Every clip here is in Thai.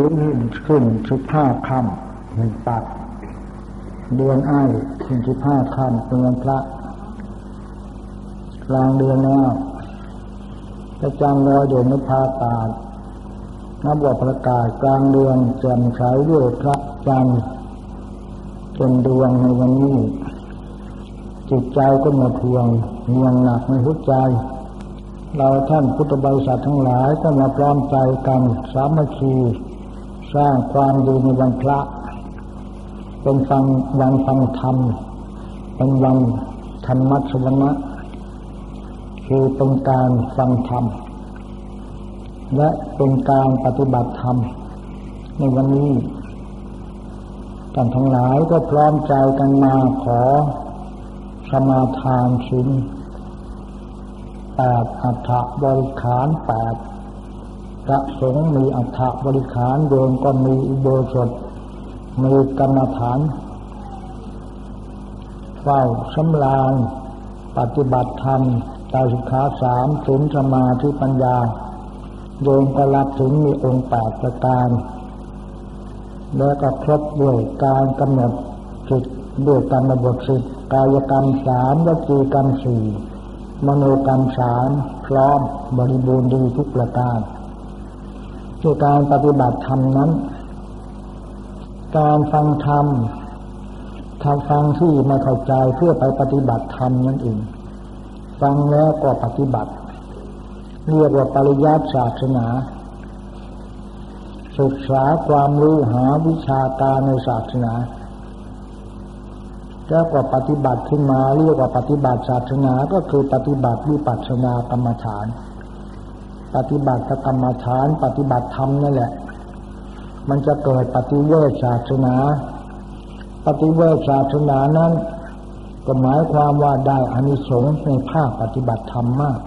ขึ้นขึ้นสิบห้าค่ำหนึ่งปัด เดือนไอ้ขึ้นสิบห้าค่ำเป็นวันพระกลางเดือนแล้วพระจันทร์ลอยอยู่ในพาตานับว่าประกาศกลางเดือนแจ่มใสด้วยพระจันทร์เป็นดวงในวันนี้ จิตใจก็มาทวงเงียงหนักในหัวใจ เราท่านพุทธบริษัททั้งหลายก็มาพร้อมใจกันสามัคคี สร้างความดีในวันพระ เป็นฟังวันฟังธรรม เป็นวันธรรมะสวนะคือเป็นการฟังธรรม และเป็นการปฏิบัติธรรม ในวันนี้ท่านทั้งหลายก็พร้อมใจกันมาขอสมาทานศีลแปดอัฐบริขารแปด พระสงฆ์มีอัฐบริขารโยมก็มีอุโบสถมีกรรมฐานเฝ้าสำลานปฏิบัติธรรมตาสุขาสามศีลสมาธิปัญญา โยมก็รับถึงมีองค์แปดประการ แล้วก็ครบด้วยการกำหนดจิตด้วยกรรมบทสิกายกรรมสามวจีกรรมสี่มโนกรรมสามพร้อมบริบูรณ์ดีทุกประการ คือการปฏิบัติธรรมนั้น การฟังธรรมทำฟังที่ไม่เข้าใจเพื่อไปปฏิบัติธรรมนั่นเอง ฟังแล้วก็ปฏิบัติ เรียกว่าปริยัติศาสนา ศึกษาความรู้หาวิชาการในศาสนาแล้วก็ปฏิบัติขึ้นมาเรียกว่าปฏิบัติศาสนาก็คือปฏิบัติวิปัสสนากรรมฐาน ปฏิบัติกรรมฐาน ปฏิบัติธรรมนั่นแหละ มันจะเกิดปฏิเวชศาสนา ปฏิเวชศาสนานั้นก็หมายความว่าได้อานิสงส์ในภาคปฏิบัติธรรมมาก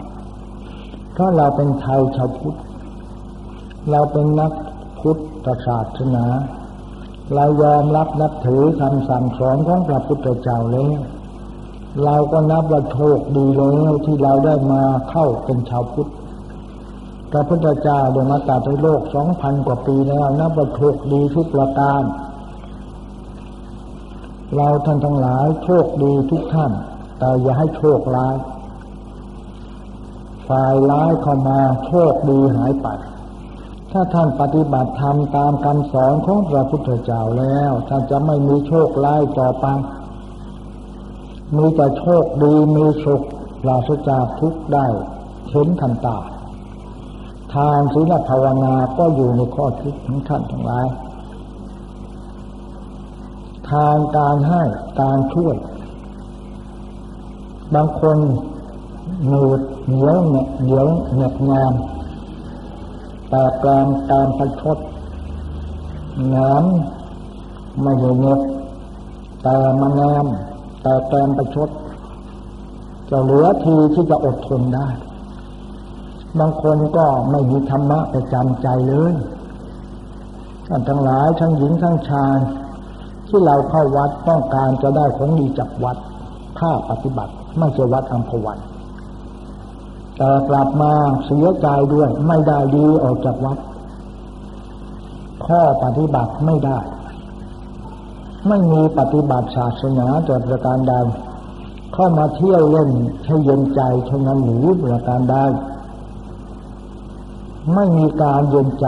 ถ้าเราเป็นไทยชาวพุทธ เราเป็นนักพุทธศาสนา เรายอมรับนับถือคำสั่งสอนของพระพุทธเจ้าแล้วเราก็นับว่าโชคดีแล้วที่เราได้มาเข้าเป็นชาวพุทธ พระพุทธเจ้าเดินมาตัดในโลกสองพันกว่าปีแล้วนับว่าโชคดีทุกประการ เราท่านทั้งหลายโชคดีทุกท่าน แต่อย่าให้โชคร้าย ฝ่ายร้ายเข้ามาโชคดีหายไป ถ้าท่านปฏิบัติธรรมตามคำสอนของพระพุทธเจ้าแล้วท่านจะไม่มีโชคร้ายต่อไป มีแต่โชคดีมีสุขปราศจากทุกข์ได้เห็นทันตา ทานศีลภาวนาก็อยู่ในข้อคิดของท่านทั้งหลาย ทานการให้การช่วย บางคนหนืดเหนียวเนี่ยเหนียวเหน็บงามแต่กลางการประชดงามไม่เหน็บแต่มางามแต่แกมประชดจะเหลือทีที่จะอดทนได้ บางคนก็ไม่มีธรรมะประจำใจเลยท่านทั้งหลายทั้งหญิงทั้งชายที่เราเข้าวัดต้องการจะได้ของดีจากวัดถ้าปฏิบัติไม่ใช่วัดอัมพวันแต่กลับมาเสียใจด้วย ไม่ได้ดีออกจากวัด ข้อปฏิบัติไม่ได้ ไม่มีปฏิบัติศาสนาจประการใดเข้ามาเที่ยวเล่นให้เย็นใจเท่านั้นหรือประการใด ไม่มีการเย็นใจ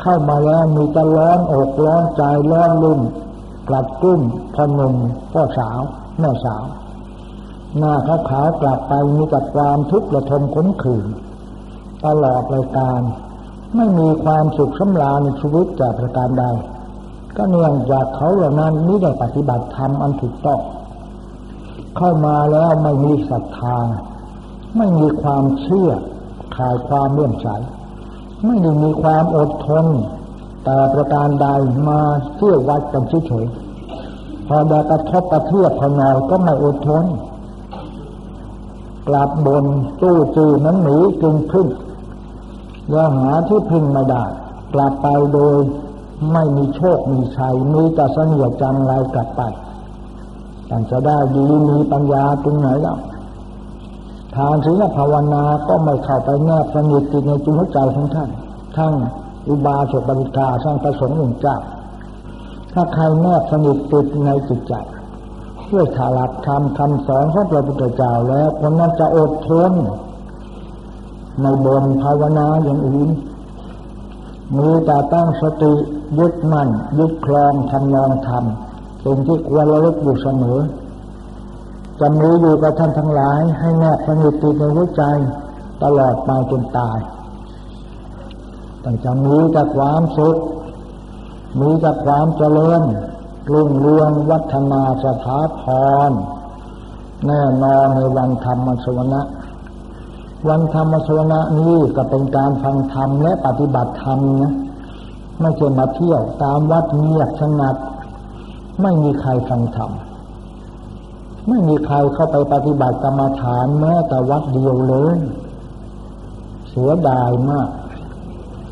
เข้ามาแล้วมีแต่ร้อนอกร้อนใจร้อนลุ่มกลัดกุ้มพนมพ่อสาวแม่สาว หน้าขาวขาวกลับไปมีแต่ความทุกข์ระทมขมขื่นตลอดรายการไม่มีความสุขสำราญในชีวิตจากประการใด ก็เนื่องจากเขาเหล่านั้นไม่ได้ปฏิบัติธรรมอันถูกต้องเข้ามาแล้วไม่มีศรัทธา ไม่มีความเชื่อขายความเลื่อมใส ไม่ได้มีความอดทน แต่ประการใดมาเที่ยววัดกันเฉยๆพอได้กระทบกระเทือบพอน่อยก็ไม่อดทน กลับบนตู้จีนั้นหนีจึงพึ่งยังหาที่พึ่งไม่ได้กลับไปโดยไม่มีโชคมีชัยมีแต่เสนียจังไรกลับไปแต่จะได้ดีมีปัญญาตรงไหนแล้วานศีลภาวนาก็ไม่เข้าไปแนบสนิทติดในจิตใจของท่านทั้งอุบาสกบริกาสร้างประสงค์หนึ่งเจ้าถ้าใครแนบสนิทติดในจิตใจด้วยถาลักธรรมคำสอนของพระพุทธเจ้าแล้วคนนั้นจะอดทนในบนภาวนาอย่างอื่นมีแต่ตั้งสติยึดมั่นยึดคลองทำนองธรรมสิ่งที่ควรระลึกอยู่เสมอ จะมีอยู่กับท่านทั้งหลาย ให้แนบสนิทติดในหัวใจ ตลอดมาจนตายแต่จะมีแต่ความสุขมีแต่ความเจริญรุ่งเรืองวัฒนาสถาพรแน่นอนในวันธรรมสวนะ วันธรรมสวนะนี้ก็เป็นการฟังธรรมและปฏิบัติธรรมนะไม่ใช่มาเที่ยวตามวัดเงียบสงัด ไม่มีใครฟังธรรม ไม่มีใครเข้าไปปฏิบัติกรรมฐานแม้แต่วัดเดียวเลย เสียดายมาก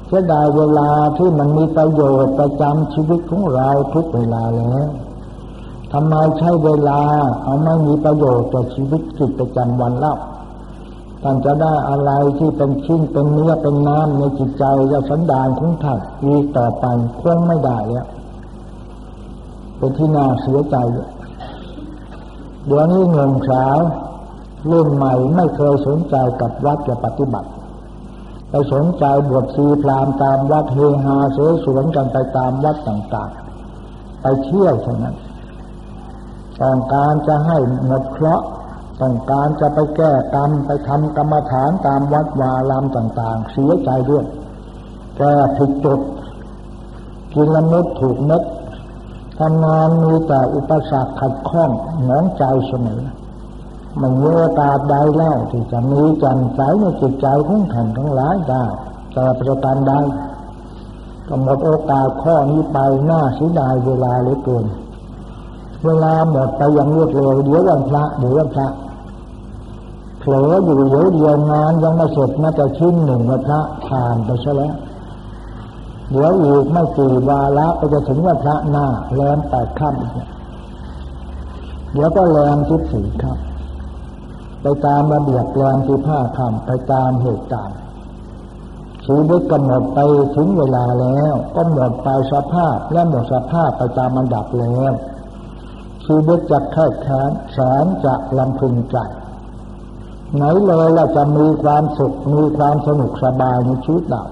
เสียดายเวลาที่มันมีประโยชน์ประจำชีวิตของเราทุกเวลาแล้วทำไมใช้เวลาเอาไม่มีประโยชน์ต่อชีวิตจิตประจำวันเล่าท่านจะได้อะไรที่เป็นชิ้นเป็นเนื้อเป็นน้ำในจิตใจและสันดานของท่านอีกต่อไปคงไม่ได้แล้วเป็นที่น่าเสียใจเเดี๋ยวนี้เงินสาวรุ่นใหม่ไม่เคยสนใจกับวัดจะปฏิบัติไปสนใจบวชชีพรามตามวัดเฮฮาเสสวนกันไปตามวัดต่างๆ ไปเที่ยวเท่านั้นต้องการจะให้หมดเคราะห์ต้องการจะไปแก้กรรมไปทำกรรมฐานตามวัดวารามต่างๆ เสียใจด้วยแก้ผิดจุดกินละมุดถูกเม็ด ทำงานมีแต่อุปสรรคขัดข้องหนองใจเสมอมันมีโอกาใดแล้วที่จะมีจันใสในจิตใจของท่านทั้งหลายได้แต่ประการใดก็หมดโอกาสข้อนี้ไปหน้าสีดายเวลาเหลือเกินเวลาหมดไปอย่างรวดเร็วเดี๋ยววันพระเดี๋ยววันพระเผลออยู่เดี๋ยวเดียวงานยังไม่เสร็จน่าจะชิ้นหนึ่งวันพระผ่านไปซะแล้ว เดี๋ยวอีกไม่กี่วาระไปจะถึงวันพระหน้าแรมแปดค่ำเดี๋ยวก็แรมสิบสี่ค่ำไปตามระเบียบแรมที่ผ้าคำไปตามเหตุการณ์ชีวิตกำหนดไปถึงเวลาแล้ว ก็หมดไปสภาพและหมดสภาพไปตามมันดับแล้วชีวิตจะแค่แค้นแสนจะลำพึงใจไหนเลยเราจะมีความสุขมีความสนุกสบายในชีวิตเรา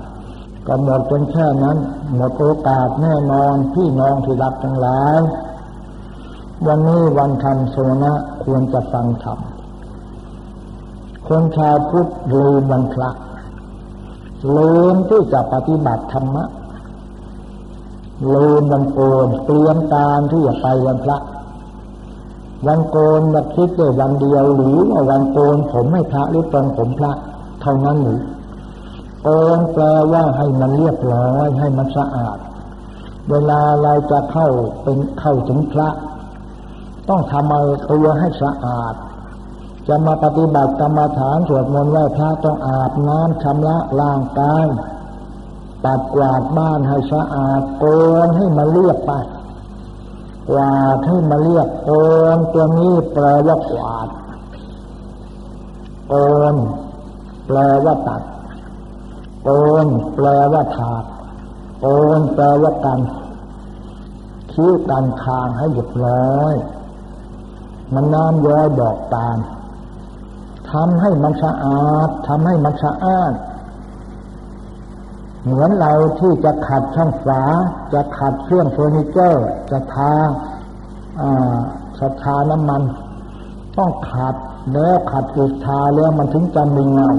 ก็หมดเป็นแค่นั้น หมดโอกาสแน่นอนพี่น้องที่รักทั้งหลาย วันนี้วันธรรมโซนะควรจะฟังธรรมคนชาวพุทธลืมวันพระลืมที่จะปฏิบัติธรรมะลืมวันโกนเตรียมการที่จะไปวันพระ วันโกนมาคิดได้วันเดียวหรือว่าวันโกนผมให้พระหรือตรงผมพระ เท่านั้นหรือ โกนแปลว่าให้มันเรียบร้อยให้มันสะอาด เวลาเราจะเข้าเป็นเข้าถึงพระ ต้องทำเอะไรตัวให้สะอาด จะมาปฏิบัติกรรมฐานสวดมนต์ไหว้พระต้องอาบน้ำชำระร่างกายปัดกวาดบ้านให้สะอาดโกนให้มันเรียบไปกวาดให้มันเรียบโกนตัวนี้แปลว่ากวาดโกนแปลว่าตัด โกนแปลว่าถากโกนแปลว่ากันคิ้วกันคางให้หยุดร้อย มันน้ำย้อยดอกตาลทำให้มันสะอาดทำให้มันสะอาดเหมือนเราที่จะขัดช่องฝา จะขัดเครื่องเฟอร์นิเจอร์ จะทาสทาน้ำมัน ต้องขัดแล้วขัดอีกทาแล้วมันถึงจะมีเงา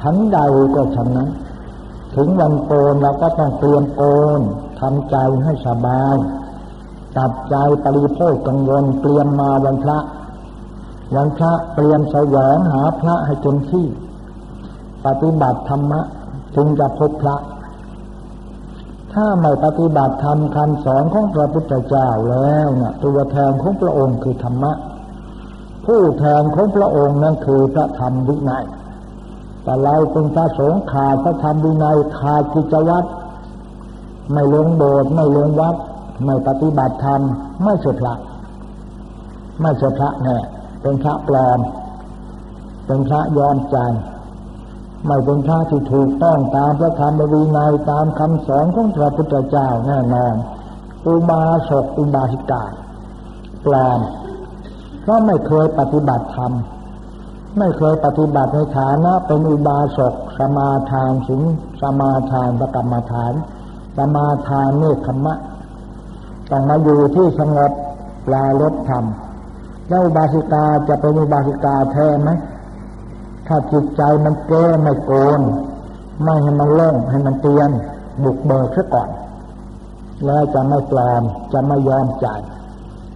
ชั้นใดก็ชั้นนั้น ถึงวันโกนเราก็ต้องเตรียมโกนทำใจให้สบาย ตัดใจปริโภคกังวลเตรียมมาวันพระ วันพระเตรียมแสวงหาพระให้เต็มที่ ปฏิบัติธรรมะจึงจะพบพระ ถ้าไม่ปฏิบัติธรรมคำสอนของพระพุทธเจ้าแล้วเนี่ยตัวแทนของพระองค์คือธรรมะ ผู้แทนของพระองค์นั่นคือพระธรรมวินัย แต่เราเป็นพระสงฆ์ขาดพระธรรมวินัยขาดกิจวัตรไม่ลงโบสถ์ไม่ลงวัด ไม่ปฏิบัติธรรม ไม่เฉพระ ไม่เฉพระแน่เป็นพระปลอม เป็นพระยอมใจไม่เป็นพระที่ถูกต้องตามพระธรรมวินัยตามคำสอนของพระพุทธเจ้าแน่นอนอุบาสกอุบาสิกาปลอมเพราะไม่เคยปฏิบัติธรรม ไม่เคยปฏิบัติในฐานะเป็นอุบาสกสมาทานสิงสมาทานประกรรมฐาน สมาทานเนคขมะต้องมาอยู่ที่สงบปลาลดธรรมแล้วอุบาสิกาจะเป็นอุบาสิกาแท้ไหมถ้าจิตใจมันเก้ไม่โกนไม่ให้มันเล่งให้มันเตียน บุกเบิกซะก่อน แล้วจะไม่ปลอมจะไม่ยอมจ่าย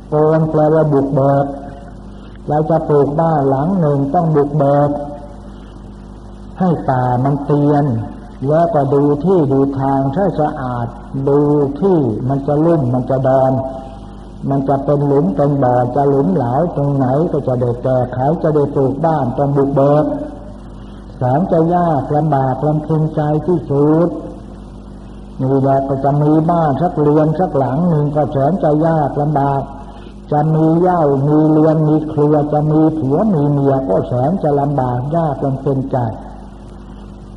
โกนแปลว่าบุกเบิก เราจะปลูกบ้านหลังหนึ่งต้องบุกเบิก ให้ตามันเตียน แล้วก็ดูที่ดูทางใช้สะอาด ดูที่มันจะลุ่มมันจะดอน มันจะเป็นหลุมเป็นบ่อจะหลุมเหลาตรงไหนก็จะเด็ดแก่ไขจะได้ปลูกบ้านต้องบุกเบิกแสนจะยากลำบากลำพึงใจที่สุดนี่แหละก็จะมีบ้านสักเรือนสักหลังหนึ่งก็แสนจะยากลำบาก จะมีเย่ามีเรือนมีครัวจะมีผัวมีเมียก็แสนจะลำบากยากลำพึงใจ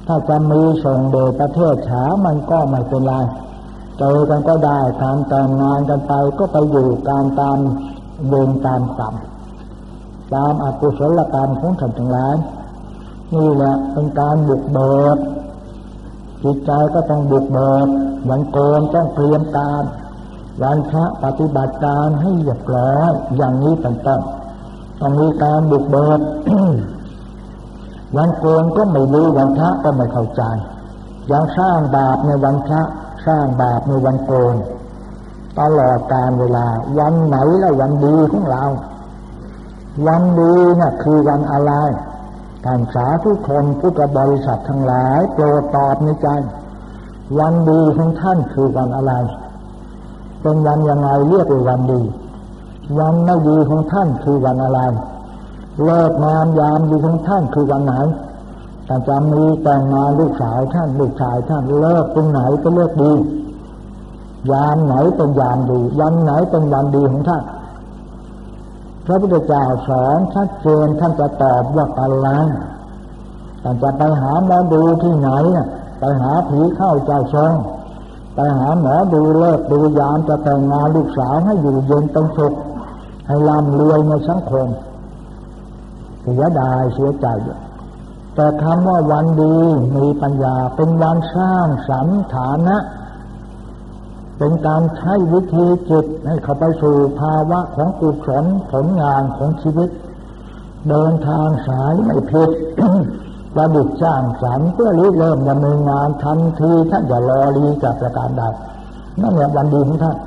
ถ้าจะมีส่งโดยประเทศฉามันก็ไม่เป็นไรเจอกันก็ได้การแต่งงานกันไปก็ไปอยู่การตามเวรตามกรรมตามอกุศลกรรมของท่านทั้งหลายนี่แหละเป็นการบุกเบิกจิตใจก็ต้องบุกเบิกวันโกนต้องเตรียมการ วันพระปฏิบัติการให้เรียบร้อยอย่างนี้เป็นต้นต้องมีการบุกเบิกวันโกนก็ไม่รู้วันพระก็ไม่เข้าใจยังสร้างบาปในวันพระสร้างบาปในวันโกนตลอดการเวลา วันไหนแล้ววันดีของเรา วันดีนะ่ะคือวันอะไรท่านสาธุคนพุทธบริษัททั้งหลาย โปรดตอบในใจ วันดีของท่านคือวันอะไร เป็นวันยังไงเรียกว่าวันดี วันไม่ดีของท่านคือวันอะไร เลิกงานยามดีของท่านคือวันไหนแต่จะมีแต่งงานลูกสาวท่านลูกชายท่านเลิกตรงไหนก็เลิกดี ยามไหนเป็นยามดีวันไหนเป็นวันดีของท่านพระพุทธเจ้าสอนชัดเจนท่านจะตอบว่าอะไรท่านจะไปหาหมอดูที่ไหนไปหาผีเข้าเจ้าทรง ไปหาหมอดูเลิกดูยามจะแต่งงานลูกสาวให้อยู่เย็นเป็นสุขให้ร่ำรวยในสังคมเสียดายเสียใจแต่คำว่าวันดีมีปัญญาเป็นวันสร้างสรรฐานะ เป็นการใช้วิธีจิตให้เขาไปสู่ภาวะของกุศลผลงานของชีวิต เดินทางสายไม่ผิด ประดิษฐ์สร้างสรรค์เพื่อริเริ่มดำเนินงานทันทีท่านอย่ารอรีจากประการใดนั่นแหละวันดีของท่าน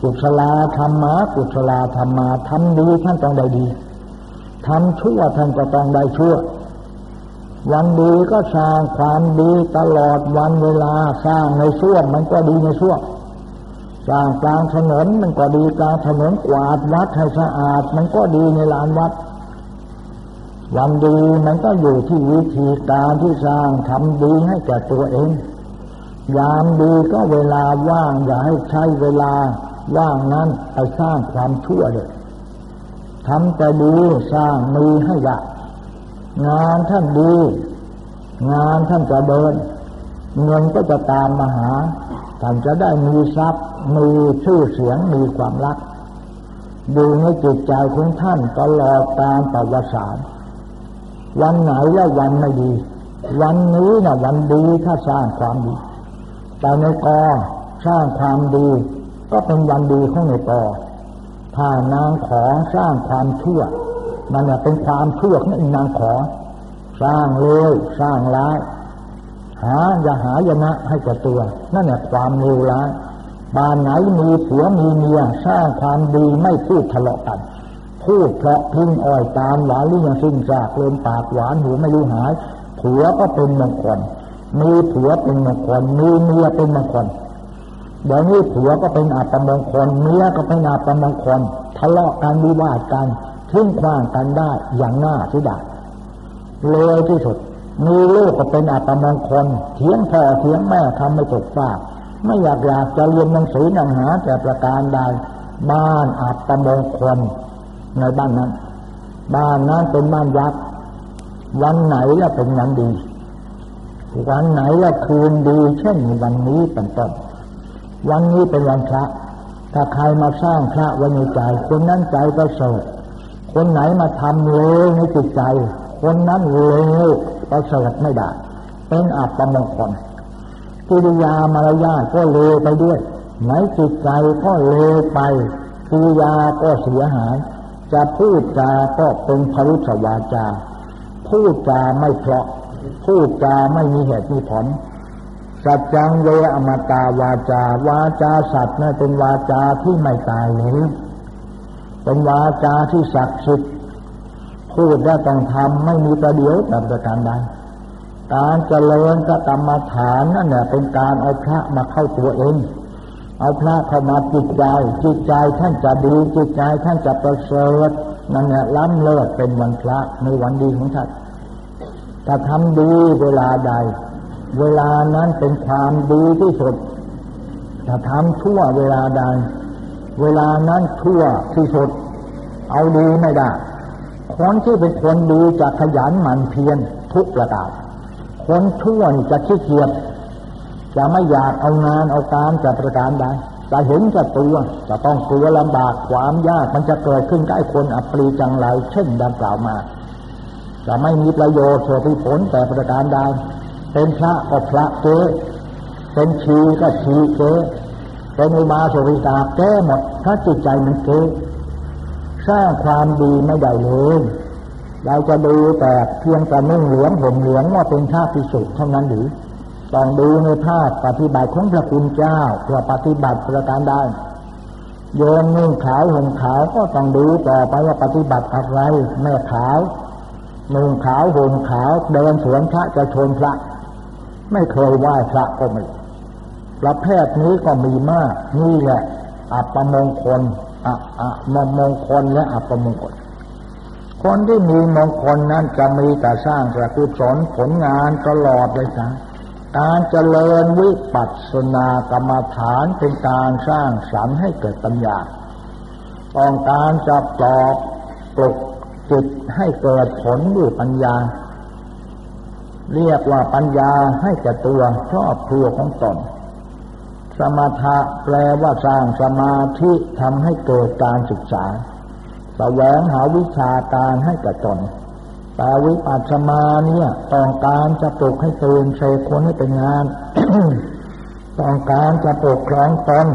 กุศลาธรรมะกุศลาธรรมาทำดีท่านต้องได้ดีทำชั่วท่านก็ต้องได้ชั่ว วันดีก็สร้างความดีตลอดวันเวลาสร้างในช่วงมันก็ดีในช่วงสร้างกลางถนนมันก็ดีกลางถนนกวาดวัดให้สะอาด มันก็ดีในลานวัด ควันดีมันก็อยู่ที่วิธีการที่สร้างทำดีให้แก่ตัวเอง ยามดีก็เวลาว่างอย่าให้ใช้เวลาว่างนั้นไปสร้างความชั่วเลยทำแต่ดีสร้างมีให้ยางานท่านดี งานท่านจะเดิน เงินก็จะตามมาหา ท่านจะได้มีทรัพย์ มีชื่อเสียงมีความรัก ดูในจิตใจของท่านตลอดตามประวัติศาสตร์ วันไหนแล้ววันไม่ดี วันนี้นะวันดีถ้าสร้างความดี แต่ในกอสร้างความดี ก็เป็นวันดีของในกอถ้านางขอสร้างความชั่ว มันเป็นความชั่วของนางขอ สร้างเลวสร้างร้าย หาอย่าหายนะให้กับตัว นั่นแหละความเลวร้ายบ้านไหนมีผัวมีเมียสร้างความดีไม่พูดทะเลาะกัน พูดเพราะพึ่งอ้อยตามหวานลิ้นสิ้นจากเลมปากหวานหูไม่รู้หาย ผัวก็เป็นมงคลมีผัวเป็นมงคลมีเมียเป็นมงคลเดี๋ยวนี้ผัวก็เป็นอัปมงคลเมียก็เป็นอัปมงคลทะเลาะกันวิวาทกันทิ้งขว้างกันได้อย่างน่าเสียดาเลยที่สุด มีลูกก็เป็นอัตมงคลเถียงพ่อเถียงแม่ทำไม่ตกฟากไม่อยากอยากจะเรียนหนังสือหนังหาแต่ประการใดบ้านอัตมงคล ในบ้านนั้น บ้านนั้นเป็นบ้านยักษ์วันไหนจะเป็นวันดี วันไหนละคืนดี เช่นวันนี้เป็นต้นวันนี้เป็นวันพระ ถ้าใครมาสร้างพระไว้ในใจ คนนั้นใจประเสริฐคนไหนมาทำเลวในจิตใจ คนนั้นเลวประเสริฐไม่ได้ เป็นอัปมงคลกิริยามารยาทก็เลวไปด้วยไหนจิตใจก็เลวไปกิริยาก็เสียหาย จะพูดจาก็เป็นพรุษวาจา พูดจาไม่เพราะ พูดจาไม่มีเหตุมีผล สัจจังเวอมตาวาจา วาจาสัตว์นั่นเป็นวาจาที่ไม่ตายเลยเป็นวาจาที่ศักดิ์สิทธิ์พูดได้ต้องทำไม่มีประเดี๋ยวแบบประการใดการเจริญกรรมฐานนั่นแหละเป็นการเอาพระมาเข้าตัวเอง เอาพระเข้ามาจิตใจจิตใจท่านจะดีจิตใจท่านจะประเสริฐนั่นแหละล้ำเลิศเป็นวันพระในวันดีของท่านถ้าทำดีเวลาใด เวลานั้นเป็นความดีที่สุดถ้าทำชั่วเวลาใด เวลานั้นชั่วที่สุด เอาดีไม่ได้คนที่เป็นคนดีจะขยันหมั่นเพียรทุกประการคนชั่วนี่จะขี้เกียจ จะไม่อยากเอางานเอาการจะประการใดจะเห็นจะตัวจะต้องกลัวลำบากความยากมันจะเกิดขึ้นใกล้คนอัปรีจังไรเช่นดังกล่าวมา จะไม่มีประโยชน์เสียผลแต่ประการใดเป็นพระก็พระเก้เป็นชีก็ชีเก้เป็นอุบาสกิกาแก้หมดถ้าจิตใจมันเก้สร้างความดีไม่ได้เลยเราจะดูแต่เพียงแต่นุ่งเหลืองห่มเหลืองว่าเป็นภาพพิสุทธิ์เท่านั้นหรือ ต้องดูในภาพปฏิบัติของพระคุณเจ้าเพื่อปฏิบัติประการได้โยนนุ่งขาวห่มขาวก็ต้องดูต่อไปว่าปฏิบัติอะไรแม่ขาวนุ่งขาวห่มขาวเดินสวนพระจะชนพระ ไม่เคยไหว้พระก็ไม่ประเภทนี้ก็มีมาก นี่แหละ อัปมงคลอะอะมมงคลและอัปมงคล คนที่มีมงคลนั้นจะมีแต่สร้างประกุศลผลงานตลอดเลยจ้ะ การเจริญวิปัสสนากรรมฐานเป็นการสร้างสรรค์ให้เกิดปัญญา ต้องการจะปลอบปลุกจิตให้เกิดผลด้วยปัญญา เรียกว่าปัญญาให้แก่ตัวครอบครัวของตน สมถะแปลว่าสร้างสมาธิทำให้เกิดการศึกษา แสวงหาวิชาการให้แกับตน แต่วิปัสสมาเนี่ยต้องการจะปลุกให้ตื่นเสกคนให้เป็นงาน ต้องการจะปกครองตน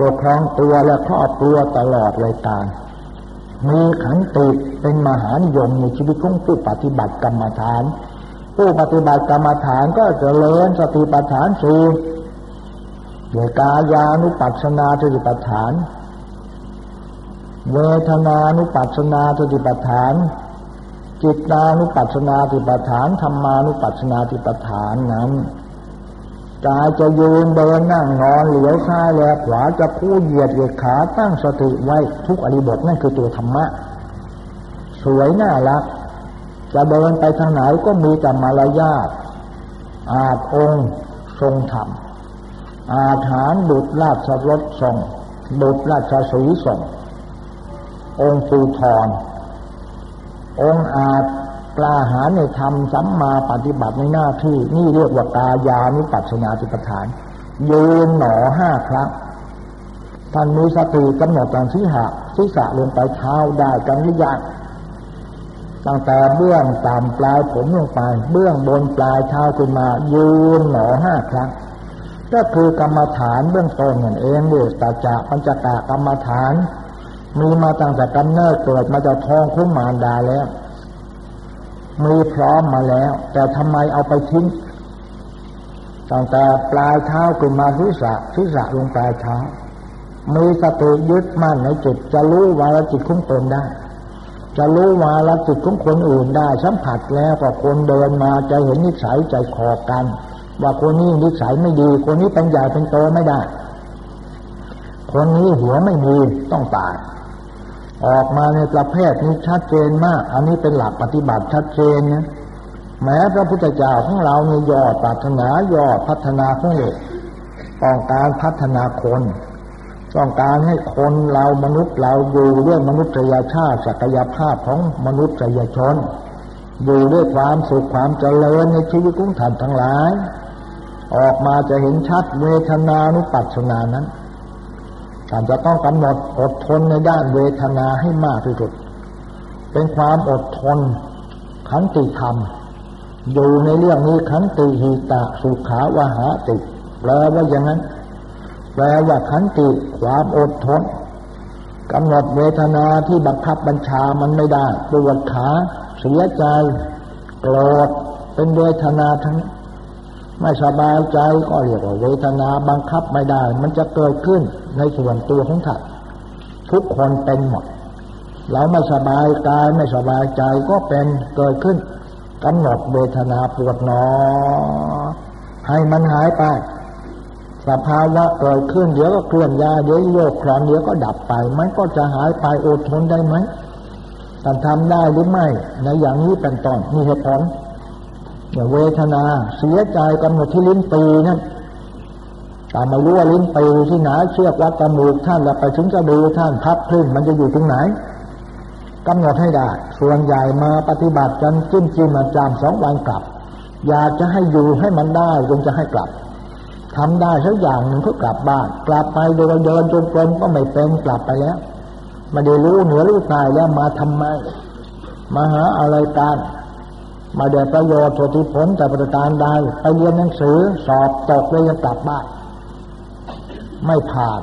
ปกครองตัวและครอบครัวตลอดเลยการมีขันติเป็นมหานิยมในชีวิตของผู้ปฏิบัติกรรมฐาน ผู้ปฏิบัติกรรมฐานก็จะเลิญสติปัฏฐานสี่โดยกายานุปัสสนาสติปัฏฐาน เวทนานุปัสสนาสติปัฏฐาน จิตนานุปัสสนาติปฐานธรรมานุปัสสนาติปฐานนั้นกายจะยืนเดินนั่งนอนเหลียวซ้ายแลขวาจะคู่เหยียดเหยียดขาตั้งสติไว้ทุกอริบทนั่นคือตัวธรรมะ สวยน่ารัก จะเดินไปทางไหนก็มีแต่มารยาทอาจองค์ทรงธรรมอาถานดุจราชรถทรงดุจราชสีทรงองค์ภูทร องอาจกล้าหาในธรรมสัมมาปฏิบัติในหน้าที่ นี่เรียกว่ากายานิปัสนาติปฐาน ยืนหนอห้าครั้งท่านมีสติกำหนดการชี้หะศีรษะลงไปเท้าได้กันหรือยังตั้งแต่เบื้องต่ำปลายผมลงไป เบื้องบนปลายเท้าขึ้นมา ยืนหนอห้าครั้งก็คือกรรมฐานเบื้องต้นนั่นเองเรียกตาจะปัญจกะกรรมฐาน มีมาตั้งแต่กำเนิดเกิดมาจากท้องคุ้มมารดาแล้ว มีพร้อมมาแล้ว แต่ทำไมเอาไปทิ้งตั้งแต่ปลายเท้าขึ้นมาศีรษะศีรษะลงปลายเท้ามีสติยึดมั่นในจิต จะรู้วาลจิตของตนได้ จะรู้วาลจิตของคนอื่นได้ สัมผัสแล้วก็คนเดินมาจะเห็นนิสัยใจคอกัน ว่าคนนี้นิสัยไม่ดี คนนี้เป็นใหญ่เป็นโตไม่ได้ คนนี้หัวไม่มีต้องตาย ออกมาในประเภทนี้ชัดเจนมาก อันนี้เป็นหลักปฏิบัติชัดเจนนะแม้พระพุทธเจ้าของเราในยอดปรารถนายอดพัฒนาของโลกต้องการพัฒนาคน ต้องการให้คนเรามนุษย์เราอยู่ด้วยมนุษยชาติศักยภาพของมนุษยชน อยู่ด้วยความสุขความเจริญในชีวิตของท่านทั้งหลาย ออกมาจะเห็นชัดเวทนานุปัสสนานั้น ท่านจะต้องกำหนดอดทนในด้านเวทนาให้มากที่สุด เป็นความอดทนขันติธรรม อยู่ในเรื่องนี้ขันติหิตะสุขาวหาติแปลว่าอย่างนั้น แปลว่าขันติความอดทนกำหนดเวทนาที่บังคับบัญชามันไม่ได้ปวดขาเสียใจโกรธเป็นเวทนาทั้ง ไม่สบายใจก็เรียกว่าเวทนาบังคับไม่ได้ มันจะเกิดขึ้นในส่วนตัวของท่านทุกคนเป็นหมดเราไม่สบายกายไม่สบายใจก็เป็นเกิดขึ้นกำหนดเวทนาปวดหนอ ให้มันหายไปสภาวะเกิดขึ้นเดี๋ยวก็เคลื่อนย้ายเดี๋ยวโยกคลอนเดี๋ยวก็ดับไปมันก็จะหายไปอดทนได้ไหมท่านทำได้หรือไม่ในอย่างนี้เป็นต้นมีเหตุผล อย่เวทนาเสียใจกำหนดที่ลิ้นปีนั่นแต่ไม่รู้ว่าลิ้นปีที่ไหนเชือกวัดจมูกท่านแล้วไปถึงจะดูท่านพับครึ่งมันจะอยู่ตรงไหนกำหนดให้ได้ ส่วนใหญ่มาปฏิบัติกันจิ้มจิ้มมาจามสองวันกลับ อยากจะให้อยู่ให้มันได้จนจะให้กลับทำได้สักอย่างหนึ่งก็กลับบ้านกลับไปโดยเดินจนกลมก็ไม่เป็นกลับไปแล้วมาได้รู้เหนือรู้ตายแล้วมาทำไมมาหาอะไรกัน มาเดประโยชน์ผลผลแต่ประการใดไปเรียนหนังสือ สอบตกเลยจะกลับบ้านไม่ผ่าน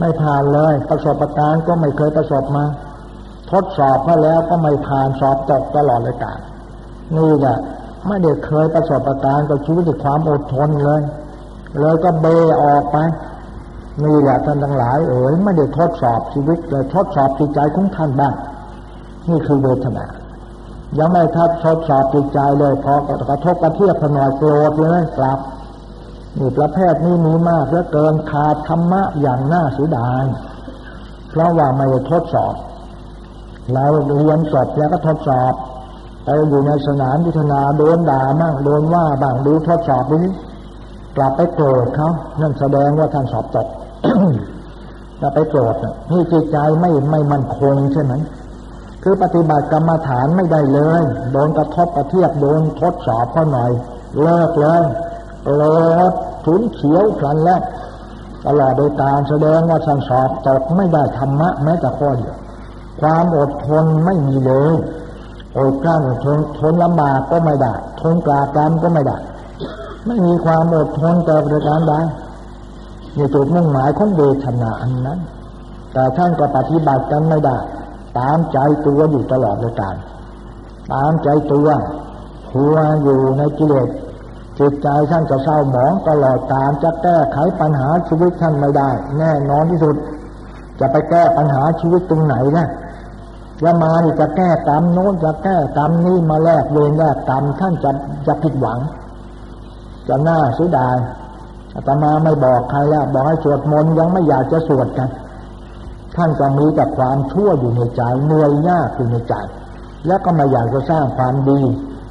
ไม่ผ่านเลย ประสบการณ์ก็ไม่เคยประสบมา ทดสอบมาแล้วก็ไม่ผ่านสอบตกตลอดเลยกันนี่แหละไม่ได้เคยประสบการณ์กับชีวิตความอดทนเลย เลยก็เบออกไปนี่แหละท่านทั้งหลายเอ๋ยไม่ได้ทดสอบชีวิตเลยทดสอบจิตใจของท่านบ้างนี่คือเวทนา ยังไม่ทัดทดสอบจิตใจเลยพอกระทบกระเทียบหน่อยโกรธเลยกลับนี่ประเภทนี้มีมากเหลือเกินขาดธรรมะอย่างน่าเสียดายเพราะว่าไม่ทดสอบ เราเรียนจบแล้วก็ทดสอบไปอยู่ในสนามพิธนาโดนด่าบ้างโดนว่าบ้างดูทดสอบนี้กลับไปโกรธเขานั่นแสดงว่าท่านสอบตกจะไปโกรธนี่จิตใจไม่ไม่มั่นคงใช่ไหม คือปฏิบัติกรรมฐานไม่ได้เลย โดนกระทบกระเทียบโดนทดสอบเขาหน่อย เลิกเลยโลดถุนเขียวกันแล้วตลอดโดยการแสดงว่าท่านสอบตกไม่ได้ธรรมะแม้แต่ข้อเดียวความอดทนไม่มีเลยอดกลั้นทนทนลำบากก็ไม่ได้ทนกลากันก็ไม่ได้ไม่มีความอดทนแต่ประการใดนี่จุดมุ่งหมายของเวทนาอันนั้น แต่ท่านก็ปฏิบัติกันไม่ได้ ตามใจตัวอยู่ตลอดเลยการตามใจตัวหัวอยู่ในกิเลสจิตใจท่านจะเศร้าหมองตลอดตามจะแก้ไขปัญหาชีวิตท่านไม่ได้ แน่นอนที่สุด จะไปแก้ปัญหาชีวิตตรงไหนนะแล้วมาจะแก้กรรมโน้นจะแก้กรรมนี้มาแลกเวรแลกกรรมท่านจะจะผิดหวัง จะน่าเสียดายอาตมาไม่บอกใครแล้ว บอกให้สวดมนต์ยังไม่อยากจะสวดกัน ท่านจะมีแต่ความชั่วอยู่ในใจเหนื่อยยากอยู่ในใจ แล้วก็ไม่อยากจะสร้างความดี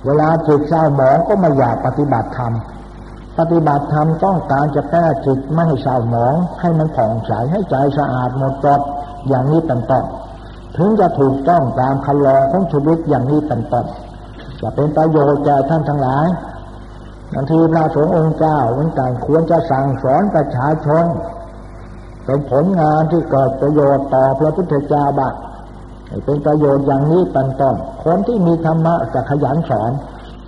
เวลาจิตเศร้าหมองก็ไม่อยากปฏิบัติธรรมปฏิบัติธรรมต้องการจะแก้จิตไม่ให้เศร้าหมอง ให้มันผ่องใสให้ใจสะอาดหมดจดอย่างนี้เป็นต้นถึงจะถูกต้องตามคันลองของชีวิตอย่างนี้เป็นต้นจะเป็นประโยชน์แก่ท่านทั้งหลายบางทีพระสงฆ์องค์เจ้าเหมือนกันควรจะสั่งสอนประชาชน เป็นผลงานที่เกิดประโยชน์ต่อพระพุทธเจ้าบ้างเป็นประโยชน์อย่างนี้เป็นต้นคนที่มีธรรมะจะขยันสอน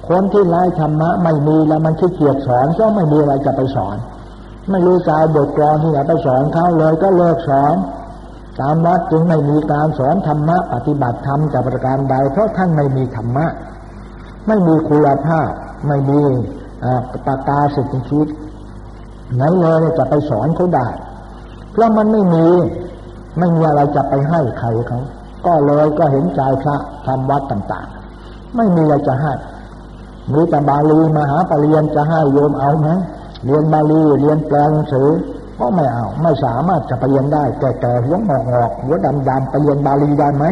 คนที่ไร้ธรรมะไม่มีแล้วมันขี้เกียจสอนก็ไม่มีอะไรจะไปสอน ไม่รู้จะเอาบทกลอนที่ไหนไปสอนเขาเลยก็เลิกสอนตามวัดจึงไม่มีการสอนธรรมะปฏิบัติธรรมจากประการใด เพราะท่านไม่มีธรรมะ ไม่มีคุณภาพ ไม่มีปาตาสิทธิชีวิตไหนเลยจะไปสอนเขาได้ เพราะมันไม่มีไม่มีอะไรจะไปให้ใครเขา ก็เลยก็เห็นใจพระทำวัดต่าง ๆ ไม่มีอะไรจะให้มีแต่บาลีมหาปรริญญาจะให้โยมเอาไหมเรียนบาลีเรียนแปลหนังสือก็ไม่เอา ไม่สามารถจะไปเรียนได้แก่ๆหัวงอกงอกหัวดำดำไปเรียนบาลีได้ไหม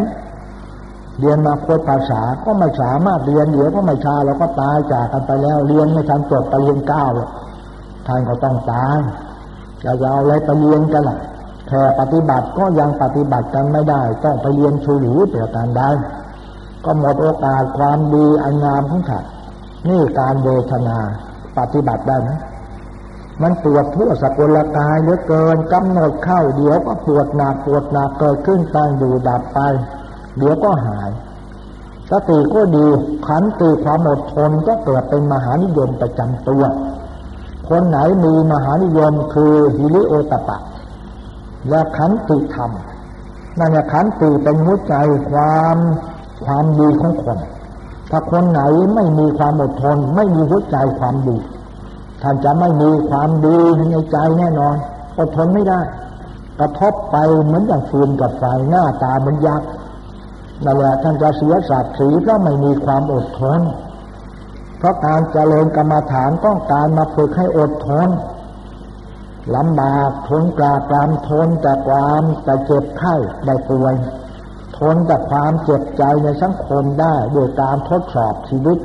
เรียนมาโคตรภาษาก็ไม่สามารถเรียนเดี๋ยวก็ไม่ชาเราก็ตายจากกันไปแล้ว เรียนไม่ทันจบไปเรียนเก้าท่านก็ต้องตาย จะเอาอะไรไปเรียนกันล่ะแค่ปฏิบัติก็ยังปฏิบัติกันไม่ได้ ต้องไปเรียนชูหรือเปล่าการได้ก็หมดโอกาสความดีอันงามของท่านนี่การเวทนาปฏิบัติได้นะมันปวดทั่วสกุลกายเหลือเกินกำหนดเข้าเดี๋ยวก็ปวดหนักปวดหนักเกิดขึ้นตั้งอยู่ดับไป เดี๋ยวก็หายสติก็ดีขันติความอดทนก็เกิดเป็นมหานิยมประจำตัว คนไหนมีมหานิยมคือฮิริโอตปะ และขันติธรรมนั่นแหละขันติเป็นหัวใจความความดีของคน ถ้าคนไหนไม่มีความอดทน ไม่มีหัวใจความดีท่านจะไม่มีความดีในใจแน่นอนอดทนไม่ได้ กระทบไปเหมือนอย่างฟืนกับไฟหน้าตาเหมือนยักษ์นั่นแหละท่านจะเสียศักดิ์ศรีเพราะไม่มีความอดทน เพราะการเจริญกรรมฐานต้องการมาฝึกให้อดทนลำบากทนกราบามทนแต่ความแต่เจ็บไข้ได้ป่วย ทนแต่ความเจ็บใจในสังคมได้โดยการทดสอบชีวิต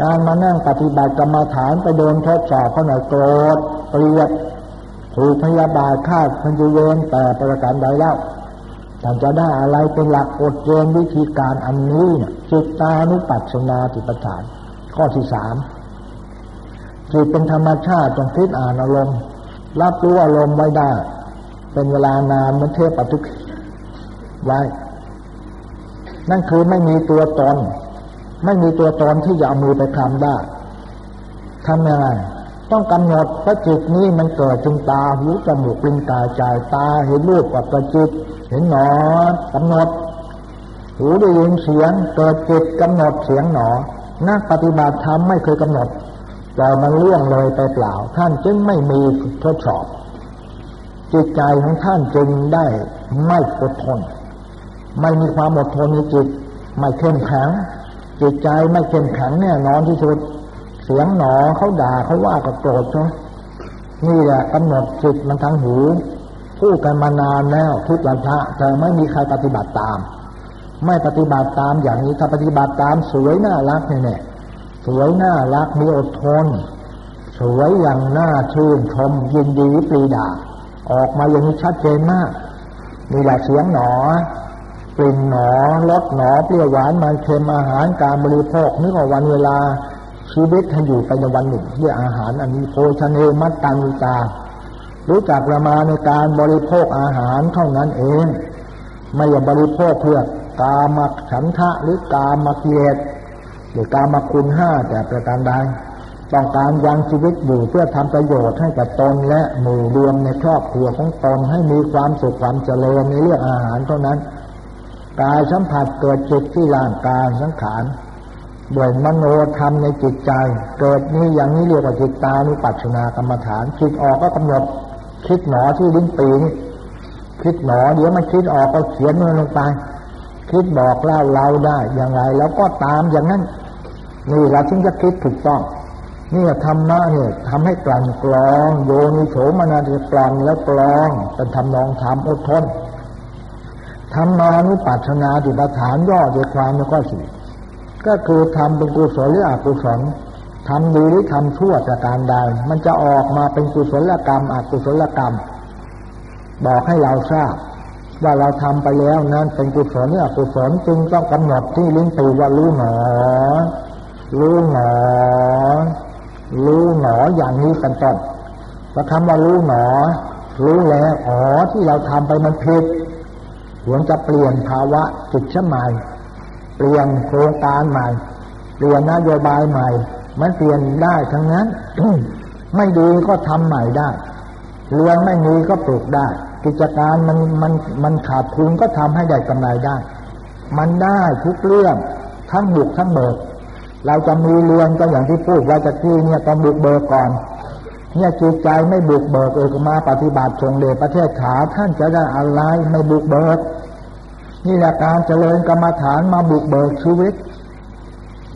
การมานั่งปฏิบัติกรรมฐานไปโดนทดสอบเขาหน่อยโกรธเกลียดถูกพยาบาทฆ่าพันจุเวนแต่ประการใดแล้ว ท่านจะได้อะไรเป็นหลักกฎเกณฑ์วิธีการอันนี้เนี่ยจิตตานุปัสสนาติปฐาน ข้อที่สามจิตเป็นธรรมชาติจงคิดอ่านอารมณ์ รับรู้อารมณ์ไว้ได้ เป็นเวลานานมันเทพปัทุกไว้ นั่นคือไม่มีตัวตน ไม่มีตัวตนที่จะเอามือไปทำได้ทำยังไงต้องกำหนดพระจิตนี้มันเกิดจึงตาหูจมูกลิ้นกายใจตาเห็นรูปกับประจิต เห็นหนอกำหนด หูได้ยินเสียงเกิดจิตกำหนดเสียงหนอ นักปฏิบัติธรรมไม่เคยกำหนดแต่มันล่วงเลยไปเปล่า ท่านจึงไม่มีทดสอบ จิตใจของท่านจึงได้ไม่อดทน ไม่มีความอดทนในจิต ไม่เข้มแข็งจิตใจไม่เข้มแข็งแน่นอนที่สุด เสียงหนอเขาด่าเขาว่าก็โกรธเนาะนี่แหละกำหนดจิตมันทั้งหู พูดกันมานานแล้วทุกวันพระแต่ไม่มีใครปฏิบัติตาม ไม่ปฏิบัติตามอย่างนี้ถ้าปฏิบัติตามสวยน่ารักเนี่ยสวยน่ารักมีอดทน สวยอย่างน่าชื่นชมยินดีปรีดา ออกมาอย่างนี้ชัดเจนมากมีแหละเสียงหนอกลิ่นหนอรสหนอเปรี้ยวหวานมันเค็มอาหารการบริโภคนึกว่าวันเวลาชีวิตท่านอยู่ไปในวันหนึ่งด้วยอาหารอันนี้โภชเนมัตตังตา รู้จักประมาณในการบริโภคอาหารเท่านั้นเอง ไม่อย่าบริโภคเพื่อกามาฉันทะหรือกามาเกียรติหรือการมาคุณห้าแต่ประการใดต้องการยังชีวิตอยู่เพื่อทำประโยชน์ให้กับตนและหมู่รวมในครอบครัวของตนให้มีความสุขความเจริญในเรื่องอาหารเท่านั้นกายสัมผัสเกิดจิตที่ร่างกายสังขารด้วยมโนธรรมในจิตใจ เกิดนี้อย่างนี้เรียกว่าจิตตานุปัสสนากรรมฐานคิดออกก็กำหนด คิดหนอที่ลิ้นปีนี่คิดหนอเดี๋ยวมันคิดออกก็เขียนมันลงไป คิดบอกเล่าเราได้อย่างไร แล้วก็ตามอย่างนั้น นี่เราถึงจะคิดถูกต้องนี่ธรรมะเนี่ยทำให้กลั่นกรอง โยนิโฉมนาจะกลั่นแล้วกรองเป็นทำนองธรรมอดทนธรรมานุปัชนาติปฐานย่อโดยความในข้อสี่ก็คือทำเป็นกุศลหรืออกุศล ทำดีหรือทำชั่วจากการใด มันจะออกมาเป็นกุศลกรรมอกุศลกรรม บอกให้เราทราบ ว่าเราทำไปแล้วนั้นเป็นกุศลหรืออกุศลจึงต้องกำหนดที่ลิ้นปีว่ารู้หนอรู้หนอรู้หนออย่างนี้เป็นต้นพอคำว่ารู้หนอ รู้แล้วอ๋อที่เราทำไปมันผิดหวงจะเปลี่ยนภาวะจิตชใหม่ เปลี่ยนโครงการใหม่ เปลี่ยนนโยบายใหม่ มันเปลี่ยนได้ทั้งนั้น ไม่ดีก็ทำใหม่ได้เรือนไม่มีก็ปลูกได้ กิจการมันมันมันขาดทุนก็ทำให้ได้กำไรได้ มันได้ทุกเรื่องทั้งบุกทั้งเบิก เราจะมีเรือนก็อย่างที่พูดว่าจะที่เนี่ยต้องบุกเบิกก่อนเนี่ยจิตใจไม่บุกเบิกเอกมาปฏิบัติชงเดชประเทศขาท่านจะได้อะไรไม่บุกเบิก นี่แหละการเจริญกรรมฐานมาบุกเบิกชีวิต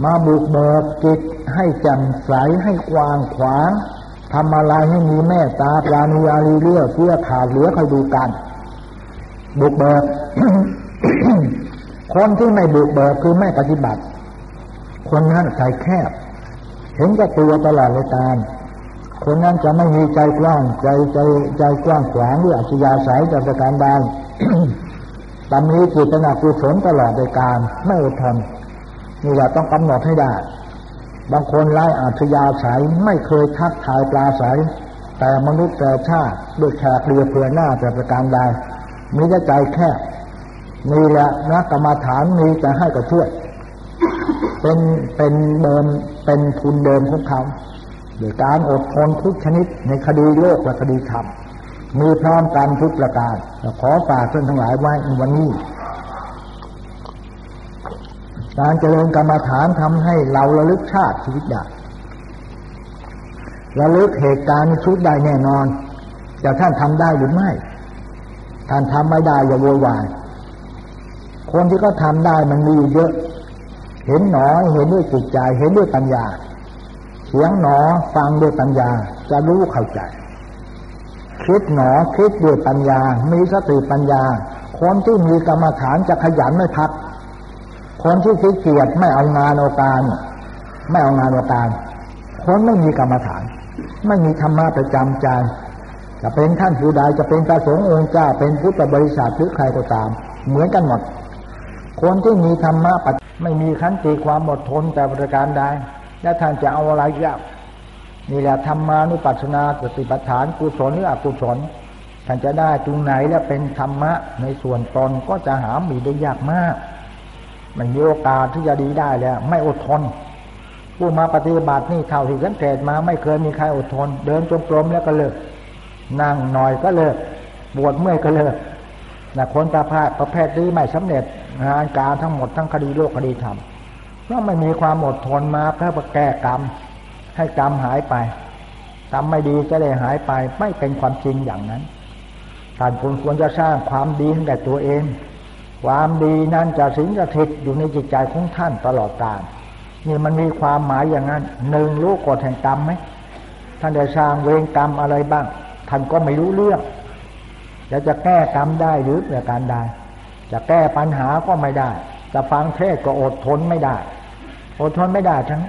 มาบุกเบิกจิตให้แจ่มใสให้กว้างขวางทำอะไรให้มีแม่ตาปราณีอารีเลือเพื่อขาดเหลือคอยดูกันบุกเบิกคนที่ไม่บุกเบิกคือไม่ปฏิบัติ คนนั้นใจแคบ เห็นแก่ตัวตลอดเลยตามคนนั้นจะไม่มีใจกว้างใจใจใจกว้างขวางหรืออัจฉริยะสายจากประการใดตำนี้จิตเป็นอกุศลตลอดในการไม่อดทน นี่แหละต้องกำหนดให้ได้ บางคนไล่อาชญาสายไม่เคยทักทายปลาสายแต่มนุษย์แต่ชาติด้วยแขกเรือเพื่อหน้าแต่ประการใดมีใจแค่มีแหละนักกรรมฐานมีจะให้ก็ช่วย เป็นเป็นเดิมเป็นทุนเดิมของเขาโดยการอดทนทุกชนิดในคดีโลกและคดีธรรมมีพร้อมกันทุกประการขอฝากเพื่อนทั้งหลายไว้ในวันนี้ การเจริญกรรมฐานทำให้เราระลึกชาติชีวิตได้ระลึกเหตุการณ์ชุดใดแน่นอนจะท่านทำได้หรือไม่ ท่านทำไม่ได้อย่าโวยวายคนที่เขาทาได้มันมีเยอะ เห็นหนอเห็นด้วยจิตใจเห็นด้วยปัญญา เสียงหนอฟังด้วยปัญญาจะรู้เข้าใจคิดหนอคิดด้วยปัญญา มีสติปัญญา คนที่มีกรรมฐานจะขยันไม่พัก คนที่ขี้เกียจไม่เอางานเอาการ ไม่เอางานเอาการคนไม่มีกรรมฐาน ไม่มีธรรมะประจำใจจะเป็นท่านผู้ใดจะเป็นพระสงฆ์องค์เจ้าเป็นพุทธบริษัทหรือใครก็ตาม เหมือนกันหมด คนที่มีธรรมะปัไม่มีขันติความอดทนแต่ประการใดแล้วท่านจะเอาอะไรยากนี่แหละธรรมานุปัสสนาสติปัฏฐานกุศลหรืออกุศลท่านจะได้ตรงไหนและเป็นธรรมะในส่วนตนก็จะหามีได้ยากมาก มันมีโอกาสที่จะดีได้แล้ว ไม่อดทน ผู้มาปฏิบัตินี่เท่าที่สังเกตมาไม่เคยมีใครอดทน เดินจงกรมแล้วก็เลิกนั่งหน่อยก็เลิกปวดเมื่อยก็เลิกนะคนประเภทประเภทนี้ไม่สำเร็จงานการทั้งหมดทั้งคดีโลกคดีธรรมเพราะไม่มีความอดทนมาเพื่อแก้กรรม ให้กรรมหายไปกรรมไม่ดีจะได้หายไป ไม่เป็นความจริงอย่างนั้นท่านควรควรจะสร้างความดีให้แก่ตัวเอง ความดีนั้นจะสิงสถิตอยู่ในจิตใจของท่านตลอดกาลนี่มันมีความหมายอย่างนั้นหนึ่งรู้กฎแห่งกรรมไหมท่านได้สร้างเวรกรรมอะไรบ้าง ท่านก็ไม่รู้เรื่องจะจะแก้กรรมได้หรือประการใดจะแก้ปัญหาก็ไม่ได้ จะฟังเทศก็อดทนไม่ได้ อดทนไม่ได้ทั้ง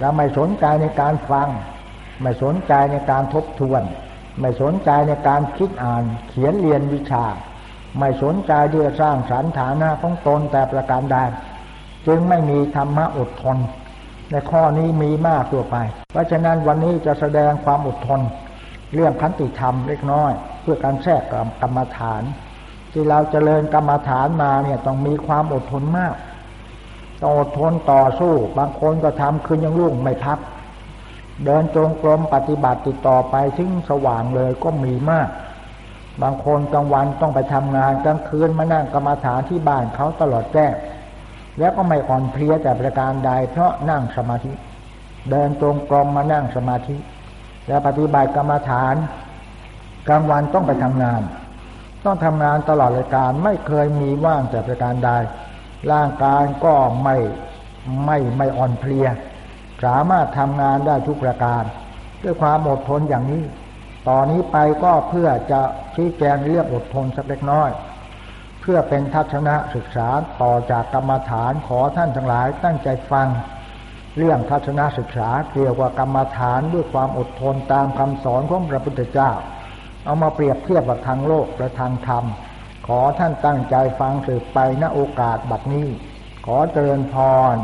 เราไม่สนใจในการฟัง ไม่สนใจในการทบทวน ไม่สนใจในการคิดอ่าน เขียนเรียนวิชา ไม่สนใจที่จะสร้างสรรฐานะของตนแต่ประการใดจึงไม่มีธรรมะอดทน ในข้อนี้มีมากตัวไป เพราะฉะนั้นวันนี้จะแสดงความอดทน เรื่องคันติธรรมเล็กน้อย เพื่อการแทรกกรรมฐาน ที่เราจเจริญกรรมฐานมาเนี่ยต้องมีความอดทนมากต้องอดทนต่อสู้ บางคนก็ทำคืนยังรุ่งไม่พัก เดินจงกรมปฏิบัติติดต่อไปถึงสว่างเลยก็มีมาก บางคนกลางวันต้องไปทำงานกลางคืนมานั่งกรรมฐานที่บ้านเขาตลอดแจ้งแล้วก็ไม่อ่อนเพลียแต่ประการใด เพราะนั่งสมาธิ เดินจงกรมมานั่งสมาธิ แล้วปฏิบัติกรรมฐาน กลางวันต้องไปทำงาน ต้องทำงานตลอดรายการไม่เคยมีว่างแต่ประการใด ร่างกายก็ไม่ไม่ไม่อ่อนเพลีย สามารถทำงานได้ทุกประการ ด้วยความอดทนอย่างนี้ ตอนนี้ไปก็เพื่อจะชี้แจงเรื่องอดทนสักเล็กน้อย เพื่อเป็นทัศนะศึกษาต่อจากกรรมฐานขอท่านทั้งหลายตั้งใจฟัง เรื่องทัศนศึกษาเกี่ยวกับกรรมฐานด้วยความอดทนตามคำสอนของพระพุทธเจ้า เอามาเปรียบเทียบกับทางโลกและทางธรรม ขอท่านตั้งใจฟังสืบไปณโอกาสบัดนี้ ขอเจริญพร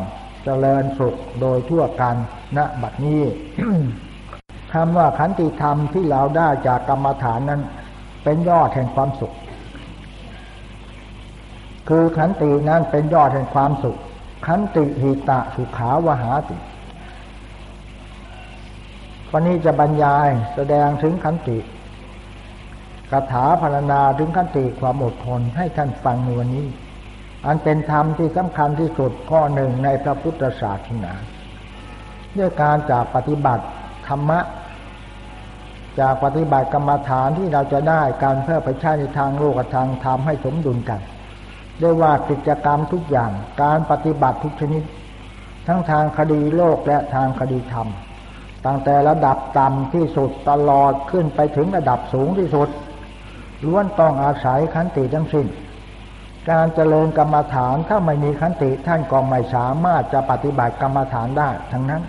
เจริญสุขโดยทั่วกันณบัดนี้ คำว่าขันติธรรมที่เราได้จากกรรมฐานนั้น เป็นยอดแห่งความสุข คือขันตินั้นเป็นยอดแห่งความสุข ขันติหิตะสุขาวหาติ วันนี้จะบรรยายแสดงถึงขันติคาถาพรรณนาถึงขันติความอดทนให้ท่านฟังในวันนี้ อันเป็นธรรมที่สำคัญที่สุดข้อหนึ่งในพระพุทธศาสนาด้วยการจากปฏิบัติธรรมะ จากปฏิบัติกรรมฐานที่เราจะได้การเพื่อไปใช้ในทางโลกทางธรรมให้สมดุลกันด้วยว่ากิจกรรมทุกอย่างการปฏิบัติทุกชนิด ทั้งทางคดีโลกและทางคดีธรรมตั้งแต่ระดับต่ำที่สุดตลอดขึ้นไปถึงระดับสูงที่สุดล้วนต้องอาศัยขันติทั้งสิ้น การเจริญกรรมฐานถ้าไม่มีขันติท่านก็ไม่สามารถจะปฏิบัติกรรมฐานได้ทั้งนั้น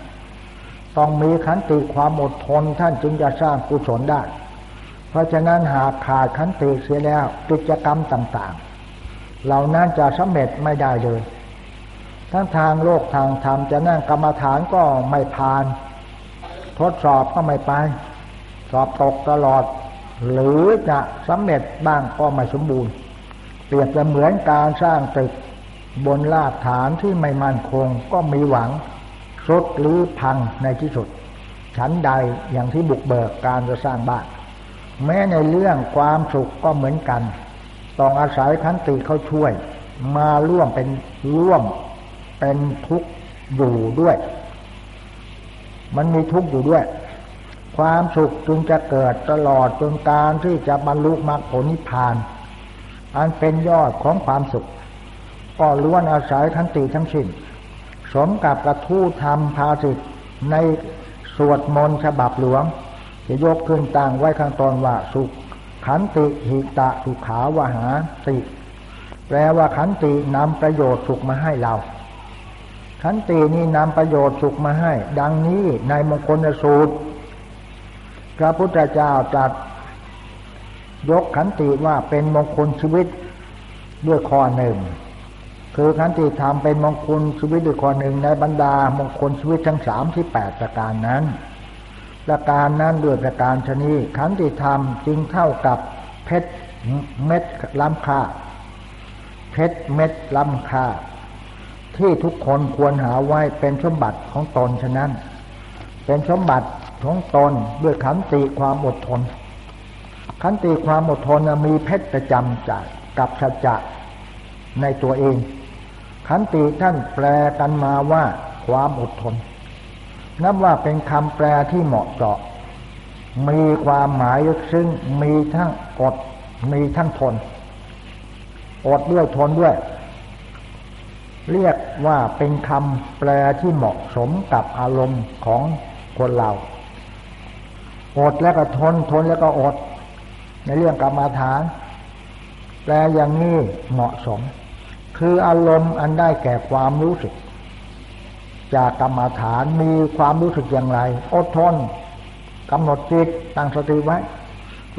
ต้องมีขันติความอดทนท่านจึงจะสร้างกุศลได้ เพราะฉะนั้นหากขาดขันติเสียแล้วกิจกรรมต่างๆ เหล่านั้นจะสำเร็จไม่ได้เลย ทั้งทางโลกทางธรรมจะนั่งกรรมฐานก็ไม่ผ่าน ทดสอบก็ไม่ไป สอบตกตลอด หรือจะสำเร็จบ้างก็ไม่สมบูรณ์ เปรียบจะเหมือนการสร้างตึกบนรากฐานที่ไม่มั่นคงก็มีหวัง สุดหรือพังในที่สุด ฉันใดอย่างที่บุกเบิกการจะสร้างบ้าน แม้ในเรื่องความสุขก็เหมือนกัน ต้องอาศัยขันติเขาช่วย มาร่วมเป็นร่วมเป็นทุกข์อยู่ด้วย มันมีทุกข์อยู่ด้วย ความสุขจึงจะเกิดตลอดจนการที่จะบรรลุมรรคผลนิพพาน อันเป็นยอดของความสุข ก็ล้วนอาศัยขันติทั้งสิ้น สมกับกระทู้ทำภาสิทธ์ในสวดมนต์ฉบับหลวงจะยกขึ้นตั้งไว้ข้างตอนว่าสุขขันติหิตะสุขาวหาติแปลว่าขันตินำประโยชน์สุขมาให้เรา ขันตินี้นำประโยชน์สุขมาให้ ดังนี้ในมงคลสูตร พระพุทธเจ้าจัดยกขันติว่าเป็นมงคลชีวิตด้วยข้อหนึ่ง คือขันติธรรมเป็นมงคลชีวิตด้วยข้อหนึ่งในบรรดามงคลชีวิตทั้งสามที่แปดประการนั้นประการนั้นด้วยประการชนีขันติธรรมจึงเท่ากับเพชรเม็ดล้ำค่าเพชรเม็ดล้ำค่า ที่ทุกคนควรหาไว้เป็นสมบัติของตนฉะนั้น เป็นสมบัติของตนด้วยขันติความอดทน ขันติความอดทนมีเพชรประจำจากกับสัจจะในตัวเอง ขันติท่านแปลกันมาว่าความอดทน นับว่าเป็นคำแปลที่เหมาะเจาะ มีความหมายซึ่งมีทั้งอด มีทั้งทน อดด้วยทนด้วย เรียกว่าเป็นคำแปลที่เหมาะสมกับอารมณ์ของคนเรา อดแล้วก็ทน ทนแล้วก็อด ในเรื่องกรรมาฐาน แปลอย่างนี้เหมาะสม คืออารมณ์อันได้แก่ความรู้สึก จากกรรมฐานมีความรู้สึกอย่างไร อดทนกำหนดจิตตั้งสติไว้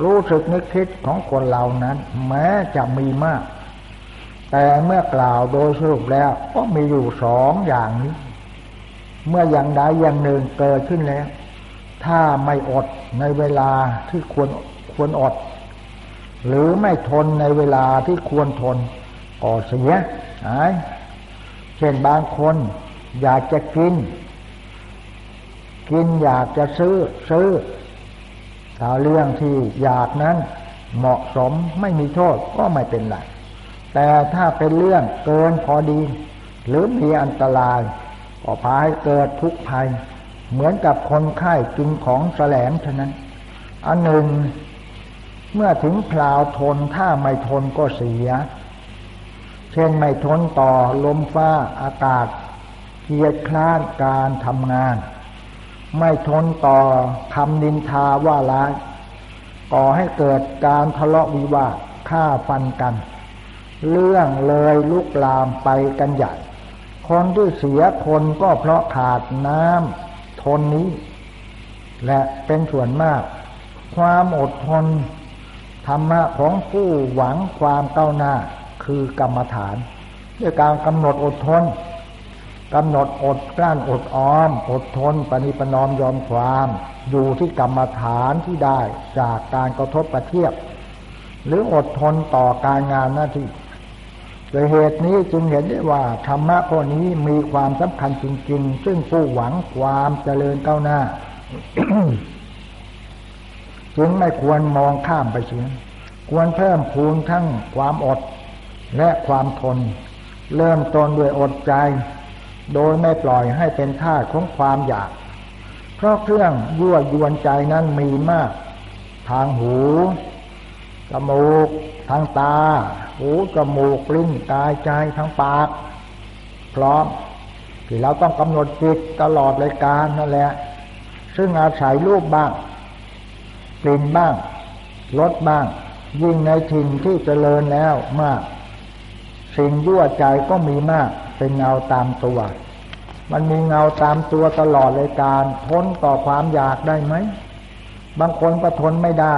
รู้สึกนึกคิดของคนเหล่านั้น แม้จะมีมาก แต่เมื่อกล่าวโดยสรุปแล้วก็มีอยู่สองอย่างนี้ เมื่ออย่างใดอย่างหนึ่งเกิดขึ้นแล้ว ถ้าไม่อดในเวลาที่ควรควรอด หรือไม่ทนในเวลาที่ควรทน ก็เสียหายเช่นบางคนอยากจะกิน กินอยากจะซื้อซื้อถ้าเรื่องที่อยากนั้นเหมาะสมไม่มีโทษก็ไม่เป็นไรแต่ถ้าเป็นเรื่องเกินพอดี หรือมีอันตรายก็พาให้เกิดทุกข์ภัย เหมือนกับคนไข้กินของแสลงฉะนั้น อันหนึ่ง เมื่อถึงคราวทนถ้าไม่ทนก็เสีย เช่นไม่ทนต่อลมฟ้าอากาศเกียดคร้านการทำงาน ไม่ทนต่อคำนินทาว่าร้ายก่อให้เกิดการทะเลาะวิวาทฆ่าฟันกัน เรื่องเลยลุกลามไปกันใหญ่ คนที่เสียคนก็เพราะขาดน้ำทนนี้ และเป็นส่วนมาก ความอดทน ธรรมะของผู้หวังความก้าวหน้า คือกรรมฐาน ด้วยการกำหนดอดทนกำหนดอดกลั้นอดออม อดทนปณิปนอมยอมความ อยู่ที่กรรมฐานที่ได้จากการกระทบประเทียบ หรืออดทนต่อการงานหน้าที่โดยเหตุนี้จึงเห็นได้ว่าธรรมะข้อนี้มีความสำคัญจริง ๆ ซึ่งผู้หวังความเจริญก้าวหน้า จึงไม่ควรมองข้ามไปเสียควรเพิ่มพูนทั้งความอด และความทน เริ่มต้นด้วยอดใจ โดยไม่ปล่อยให้เป็นท่าของความอยาก เพราะเครื่องยั่วยวนใจนั้นมีมาก ทางหูจมูก ทางตา หูจมูกลิ้นกายใจทางปาก พร้อมที่เราต้องกำหนดจิตตลอดรายการนั่นแหละ ซึ่งอาศัยรูปบ้างกลิ่นบ้างรสบ้าง ยิ่งในถิ่นที่เจริญแล้วมาก สิ่งยั่วใจก็มีมาก เป็นเงาตามตัว มันมีเงาตามตัวตลอดเลยการทนต่อความอยากได้ไหม บางคนก็ทนไม่ได้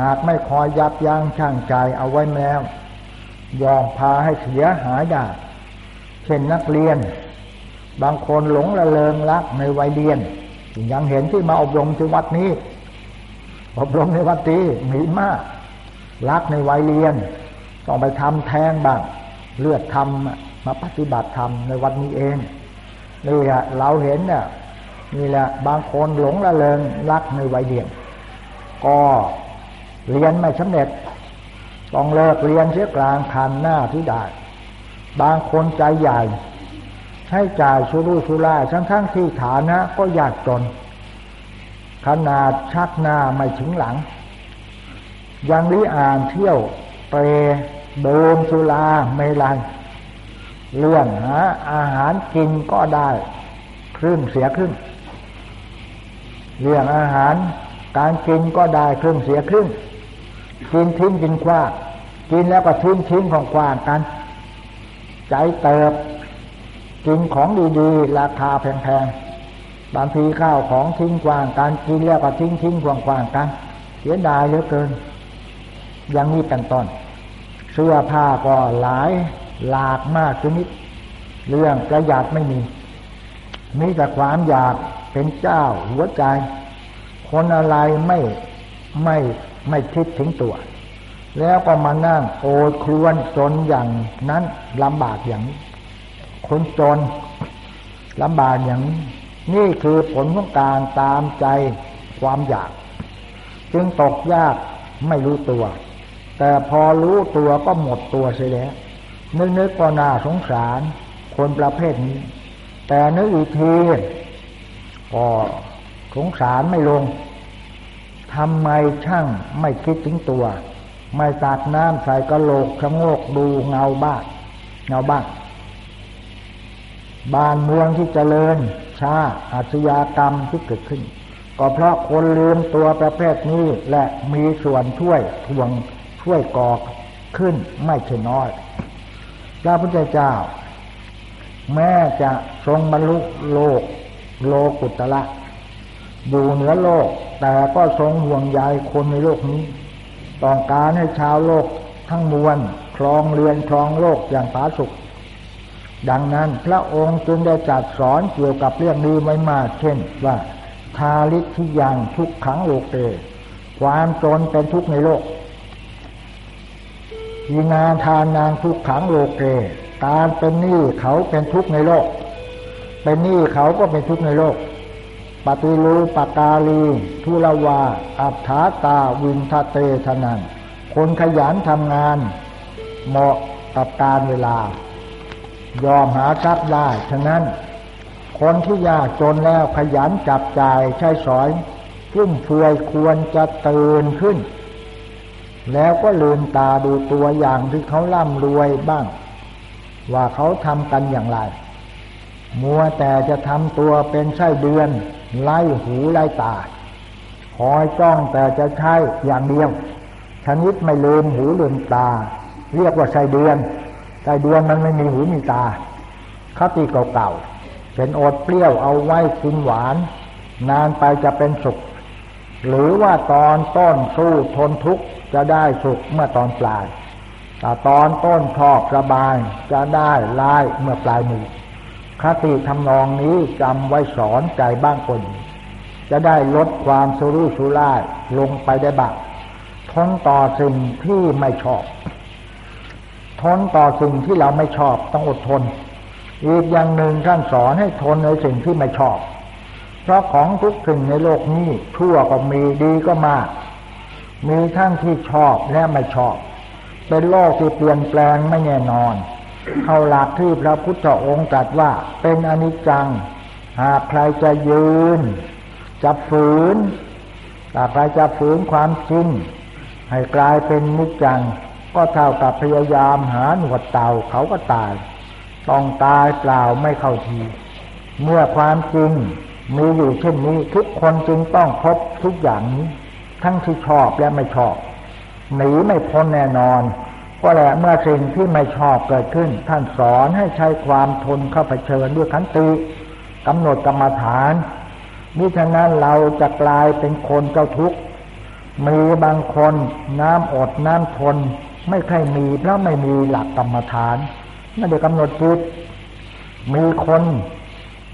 หากไม่คอยยับยั้งชั่งใจเอาไว้แล้วยอมพาให้เสียหายได้เช่นนักเรียน บางคนหลงละเลงรักในวัยเรียน ยังเห็นที่มาอบรมที่วัดนี้ อบรมในวัดนี้มีมาก รักในวัยเรียน ต้องไปทำแท้งบ้าง เลือดทำมาปฏิบัติธรรมในวันนี้เองนี่แหละเราเห็นเนี่ยนี่แหละบางคนหลงละเลงรักในวัยเรียน ก็เรียนไม่สำเร็จ ต้องเลิกเรียนเสียกลางคันหน้าที่ได้บางคนใจใหญ่ใช้จ่ายชุรุ่ชุร่ายทั้งทั้งที่ฐานะก็ยากจน ขนาดชักหน้าไม่ถึงหลัง ยังริอ่านเที่ยวเปร ดิมสุราไม่ลันเรื่องหาอาหารกินก็ได้ครึ่งเสียครึ่งเรื่องอาหารการกินก็ได้ครึ่งเสียครึ่งกินทิ้งกินคว้ากินแล้วก็ทิ้งทิ้งของกว้างกัน ใจเติบ กินของดีๆ ราคาแพงๆบางทีข้าวของทิ้งกว้างการกินแล้วก็ทิ้งทิ้งกว้างกันเสียดายเหลือเกิน อย่างนี้เป็นต้น เสื้อผ้าก็หลายหลากมากชนิด เรื่องประหยัดไม่มีมีแต่ความอยากเป็นเจ้าหัวใจ คนอะไรไม่ไม่ไม่คิดถึงตัว แล้วก็มานั่งโอดครวนจนอย่างนั้นลำบากอย่างคนจนลำบากอย่างนี้นี่คือผลของการตามใจความอยาก จึงตกยากไม่รู้ตัว แต่พอรู้ตัวก็หมดตัวเสียแล้วนึกนึกก็น่าสงสารคนประเภทนี้ แต่นึกอีกทีก็สงสารไม่ลงทำไมช่างไม่คิดถึงตัว ไม่สาดน้ำใส่กระโหลกชะโงกดูเงาบ้าเงาบ้าบ้านเมืองที่เจริญชาอาชญากรรมที่เกิดขึ้น ก็เพราะคนลืมตัวประเภทนี้และมีส่วนช่วยทวง ช่วยก่อขึ้นไม่ใช่น้อยพระพุทธเจ้า แม้จะทรงบรรลุโลกโลกุตละอยู่เหนือโลก แต่ก็ทรงห่วงใยคนในโลกนี้ ต้องการให้ชาวโลกทั้งมวลครองเรือนครองโลกอย่างผาสุกดังนั้นพระองค์จึงได้จัดสอนเกี่ยวกับเรื่องนี้ไว้มาก เช่นว่าทาลิทิยังทุกขังโลกเตความจนเป็นทุกข์ในโลก ยีนาทานนางทุกขังโลกเกการเป็นหนี้เขาเป็นทุกข์ในโลก เป็นหนี้เขาก็เป็นทุกข์ในโลก ปฏิรูปกาลีทุลวา อัฏฐาตาวินทเตทนันคนขยันทำงาน เหมาะกับการเวลา ยอมหาทรัพย์ได้ ฉะนั้น คนที่ยากจนแล้วขยันจับจ่ายใช้สอยฟุ่มเฟือยควรจะตื่นขึ้น แล้วก็ลืมตาดูตัวอย่างที่เขาล่ำรวยบ้าง ว่าเขาทำกันอย่างไร มัวแต่จะทำตัวเป็นไส้เดือน ไล่หูไล่ตา คอยจ้องแต่จะใช้อย่างเดียว ชนิดไม่ลืมหูลืมตา เรียกว่าไส้เดือนไส้เดือนมันไม่มีหูมีตาคติเก่าๆเป็นอดเปรี้ยวเอาไว้กินหวาน นานไปจะเป็นสุข หรือว่าตอนต้นสู้ทนทุกข์ จะได้สุขเมื่อตอนปลายแต่ตอนต้นชอบสบายจะได้ลายเมื่อปลายมือคติทำนองนี้จำไว้สอนใจบ้างคน จะได้ลดความสุรุ่สุร่ายลงไปได้บ้างทนต่อสิ่งที่ไม่ชอบ ทนต่อสิ่งที่เราไม่ชอบต้องอดทน อีกอย่างหนึ่งท่านสอนให้ทนในสิ่งที่ไม่ชอบ เพราะของทุกสิ่งในโลกนี้ชั่วก็มีดีก็มาก มีทั้งที่ชอบและไม่ชอบ เป็นโลกที่เปลี่ยนแปลงไม่แน่นอน เข้าหลักที่พระพุทธองค์ตรัสว่าเป็นอนิจจัง หากใครจะยืนจะฝืนถ้าใครจะฝืนความจริงให้กลายเป็นนิจจัง ก็เท่ากับพยายามหาหนวดเต่าเขาก็ตาย ต้องตายเปล่าไม่เข้าที เมื่อความจริงมีอยู่เช่นนี้ทุกคนจึงต้องพบทุกอย่างนี้ ทั้งที่ชอบและไม่ชอบหนีไม่พ้นแน่นอนก็แหละเมื่อสิ่งที่ไม่ชอบเกิดขึ้น ท่านสอนให้ใช้ความทนเข้าไปเชิญด้วยขันติกำหนดกรรมฐานมิฉะนั้นเราจะกลายเป็นคนเจ้าทุกข์มีบางคนน้ำอดน้ำทน ไม่ใช่มีเพราะไม่มีหลักกรรมฐานไม่ได้กำหนดจิตมีคน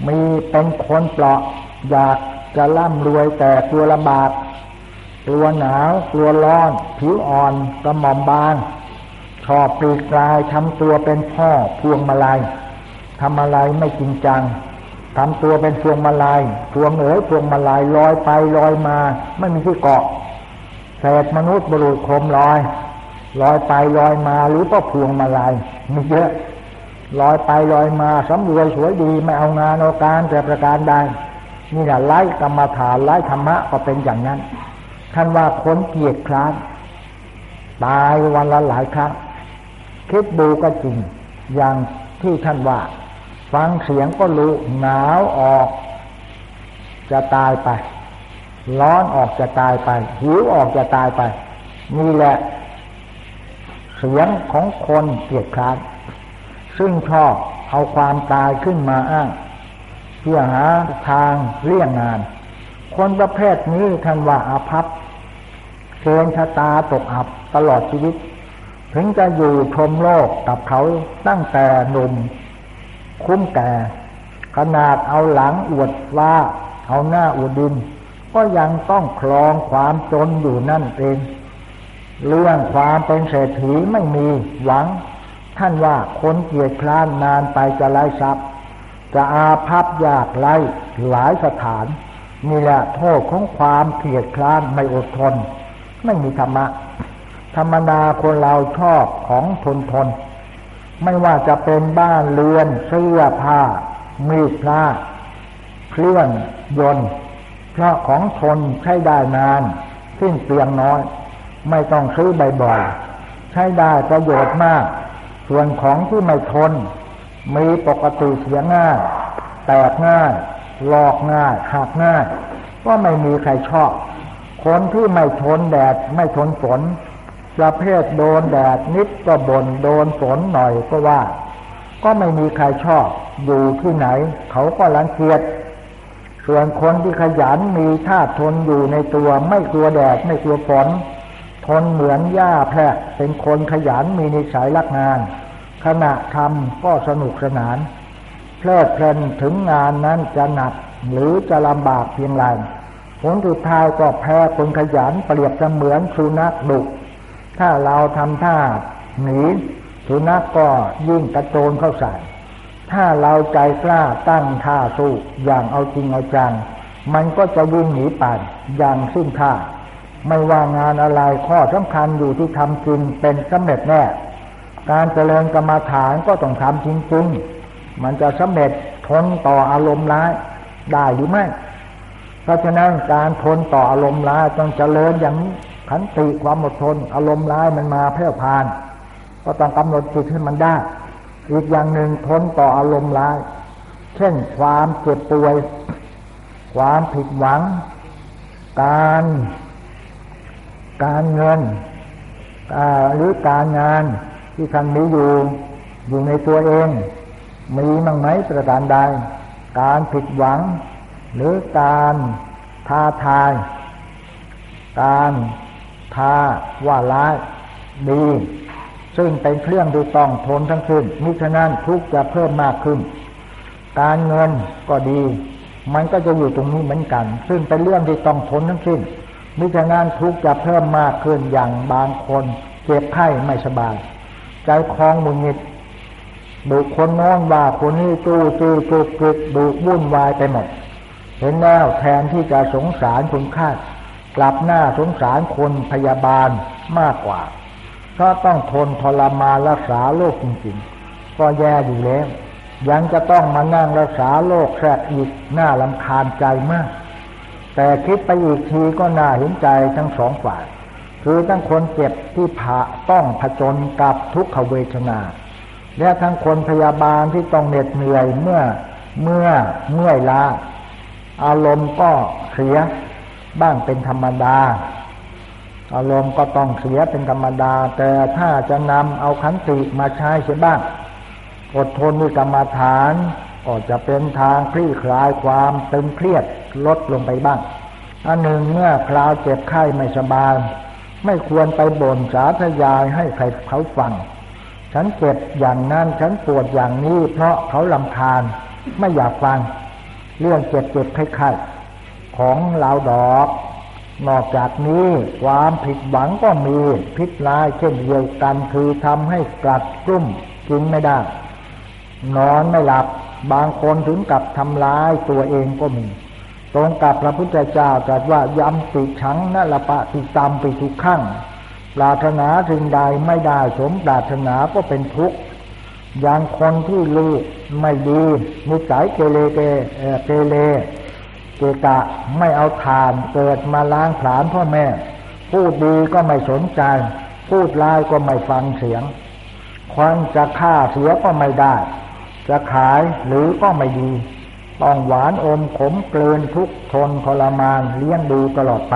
มีเป็นคนเปราะอยากจะร่ำรวยแต่กลัวลำบาก กลัวหนาวกลัวร้อน ผิวอ่อนกระหม่อมบาง ชอบปลีกลายทำตัวเป็นพ่อพวงมาลัยทำอะไรไม่จริงจังทำตัวเป็นพวงมาลัยพวงเอ๋ยพวงมาลัยลอยไปลอยมา ไม่มีที่เกาะเศษมนุษย์บรุษคมลอยลอยไปลอยมาหรือก็พวงมาลัยมีเยอะลอยไปลอยมาสำรวยสวยดีไม่เอางานเอาการแต่ประการใดนี่แหละไล่กรรมฐานไล่ธรรมะก็เป็นอย่างนั้น ท่านว่าคนเกียดคร้านตายวันละหลายครั้งคิดดูก็จริง อย่างที่ท่านว่า ฟังเสียงก็รู้หนาวออก จะตายไป ร้อนออกจะตายไป หิวออกจะตายไปนี่แหละ เสียงของคนเกียดคร้านซึ่งชอบเอาความตายขึ้นมาอ้าง เพื่อหาทางเลี่ยงงาน คนประเภทนี้ท่านว่าอาภัพ เกณชะตาตกอับตลอดชีวิต ถึงจะอยู่ชมโลกกับเขาตั้งแต่หนุ่ม คุ้มแก่ ขนาดเอาหลังอวดว่าเอาหน้าอวดดิน ก็ยังต้องคลองความจนอยู่นั่นเอง เรื่องความเป็นเศรษฐีไม่มีหวัง ท่านว่าคนเกียจคร้านนานไปจะไล่ทรัพย์ จะอาภัพยากไล่หลายสถานนี่แหละโทษของความเกียจคร้านไม่อดทน ไม่มีธรรมะ ธรรมดาคนเราชอบของทนทน ไม่ว่าจะเป็นบ้านเรือนเสื้อผ้า มีดพระเครื่องยนต์ เพราะของทนใช้ได้นานสิ้นเปลืองน้อย ไม่ต้องซื้อบ่อยๆใช้ได้ประโยชน์มาก ส่วนของที่ไม่ทน มีปกติเสียง่าย แตกง่าย หลอกง่ายหักง่าย ก็ไม่มีใครชอบ คนที่ไม่ทนแดดไม่ทนฝนประเภทโดนแดดนิดก็บน่นโดนฝนหน่อยก็ว่า ก็ไม่มีใครชอบอยู่ที่ไหน เขาก็รังเกียจส่วนคนที่ขยันมีท่าทนอยู่ในตัว ไม่กลัวแดดไม่กลัวฝน ทนเหมือนหญ้าแพะเป็นคนขยันมีนิสัยรักงาน ขณะทำก็สนุกสนานเพลิดเพลินถึงงานนั้นจะหนักหรือจะลำบากเพียงไร ผลสุดท้ายก็แพ้คนขยันเปรียบเสมือนสุนัขดุถ้าเราทำท่าหนีสุนัขกก็ยิ่งกระโจนเข้าใส่ถ้าเราใจกล้าตั้งท่าสู้อย่างเอาจริงเอาจัง มันก็จะวิ่งหนีไปอย่างสิ้นท่า ไม่ว่างานอะไรข้อสำคัญอยู่ที่ทำจริงเป็นสำเร็จแน่ การเจริญกรรมาฐานก็ต้องทำจริงๆ มันจะสำเร็จทนต่ออารมณ์ร้ายได้หรือไม่ เพราะฉะนั้นการทนต่ออารมณ์ร้ายต้องเจริญอย่างขันติความอดทน อารมณ์ร้ายมันมาแพร่พาน ก็ต้องกำหนดจิตให้มันได้ อีกอย่างหนึ่งทนต่ออารมณ์ร้าย เช่นความเจ็บป่วย ความผิดหวัง การ การเงินหรือการงานที่ท่านมีอยู่อยู่ในตัวเอง มีมั่งไหมประการใดการผิดหวัง หรือการท้าทาย การทาว่าร้ายดี ซึ่งเป็นเครื่องดูต้องทนทั้งสิ้นมิฉะนั้นทุกจะเพิ่มมากขึ้น การเงินก็ดี มันก็จะอยู่ตรงนี้เหมือนกัน ซึ่งเป็นเรื่องที่ต้องทนทั้งสิ้นมิฉะนั้นทุกจะเพิ่มมากขึ้นอย่างบางคนเจ็บไข้ไม่สบาย ใจคลองมุนงิดดูคนนอนว่าคนนี้จู้จู้จุกจุกดูวุ่นวายไปหมด เห็นแล้วแทนที่จะสงสารคุณค่ากลับหน้าสงสารคนพยาบาลมากกว่า เพราะต้องทนทรมานรักษาโรคจริงๆ ก็แย่อยู่แล้ว ยังจะต้องมานั่งรักษาโรคแทรกอีกหน้าลำคาญใจมาก แต่คิดไปอีกทีก็น่าเห็นใจทั้งสองฝ่าย คือทั้งคนเจ็บที่ผ่าต้องผจญกับทุกขเวทนา และทั้งคนพยาบาลที่ต้องเหน็ดเหนื่อยเมื่อเมื่อเมื่อยล้า อารมณ์ก็เสียบ้างเป็นธรรมดา อารมณ์ก็ต้องเสียเป็นธรรมดา แต่ถ้าจะนำเอาขันติมาใช้เสียบ้าง อดทนด้วยกรรมฐานก็จะเป็นทางคลี่คลายความตึงเครียดลดลงไปบ้าง อันหนึ่งเมื่อคราวเจ็บไข้ไม่สบายไม่ควรไปบ่นสาธยายให้ใครเขาฟัง ฉันเจ็บอย่างนั้นฉันปวดอย่างนี้เพราะเขาลำคาญไม่อยากฟัง เรื่องเจ็บเจ็บไข้ๆของเราดอก นอกจากนี้ความผิดหวังก็มีพิษร้ายเช่นเดียวกันคือทำให้กลัดกลุ้มกินไม่ได้ นอนไม่หลับบางคนถึงกับทำร้ายตัวเองก็มี ตรงกับพระพุทธเจ้าตรัสว่ายำติชังนั่นละปะติตามไปทุกขั้งปรารถนาถึงใดไม่ได้สมปรารถนาก็เป็นทุกข์ อย่างคนที่ลูกไม่ดีนิสัยเกเรเกเกเรเกกะไม่เอาทานเกิดมาล้างผลาญพ่อแม่ พูดดีก็ไม่สนใจ พูดร้ายก็ไม่ฟังเสียงควันจะฆ่าเสียก็ไม่ได้ จะขายหรือก็ไม่ดี ต้องหวานอมขมเกลืนทุกทนทรมานเลี้ยงดูตลอดไป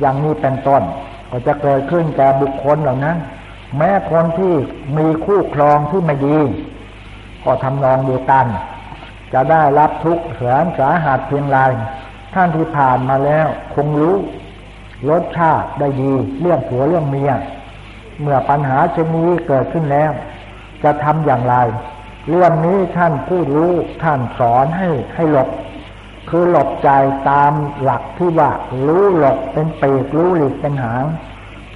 อย่างนี้เป็นต้นก็จะเกิดขึ้นแก่บุคคลเหล่านั้น แม้คนที่มีคู่ครองที่ไม่ดีก็ทำนองเดียวกัน จะได้รับทุกข์แสนสาหัสเพียงไรท่านที่ผ่านมาแล้วคงรู้รสชาติได้ดี เรื่องผัวเรื่องเมีย เมื่อปัญหาเช่นนี้เกิดขึ้นแล้ว จะทำอย่างไร เรื่องนี้ท่านผู้รู้ท่านสอนให้ให้หลบ คือหลบใจตามหลักที่ว่ารู้หลบเป็นเปีกรู้หลีกเป็นหาง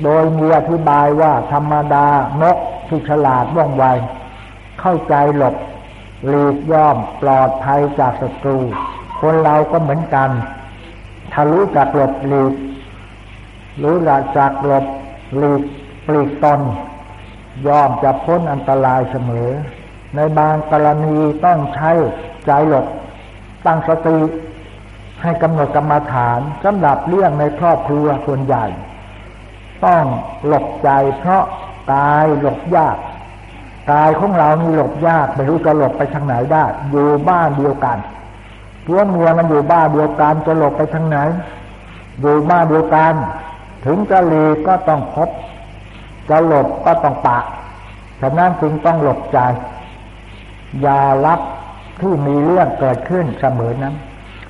โดยมีอธิบายว่าธรรมดานกที่ฉลาดว่องไว เข้าใจหลบหลีกย่อมปลอดภัยจากศัตรู คนเราก็เหมือนกัน ถ้ารู้จักหลบหลีกรู้จักหลบหลีกปลีกตนย่อมจะพ้นอันตรายเสมอ ในบางกรณีต้องใช้ใจหลบตั้งสติให้กำหนดกรรมาฐานสำหรับเรื่องในครอบครัวส่วนใหญ่ ต้องหลบใจเพราะกายหลบยากกายของเรานี่หลบยากไม่รู้จะหลบไปทางไหนได้อยู่บ้านเดียวกันพวกเมียมันอยู่บ้านเดียวกันจะหลบไปทางไหน อยู่บ้านเดียวกัน ถึงจะหลีกก็ต้องพบจะหลบก็ต้องปะฉะนั้นจึงต้องหลบใจ อย่ารับที่มีเรื่องเกิดขึ้นเสมอนั้น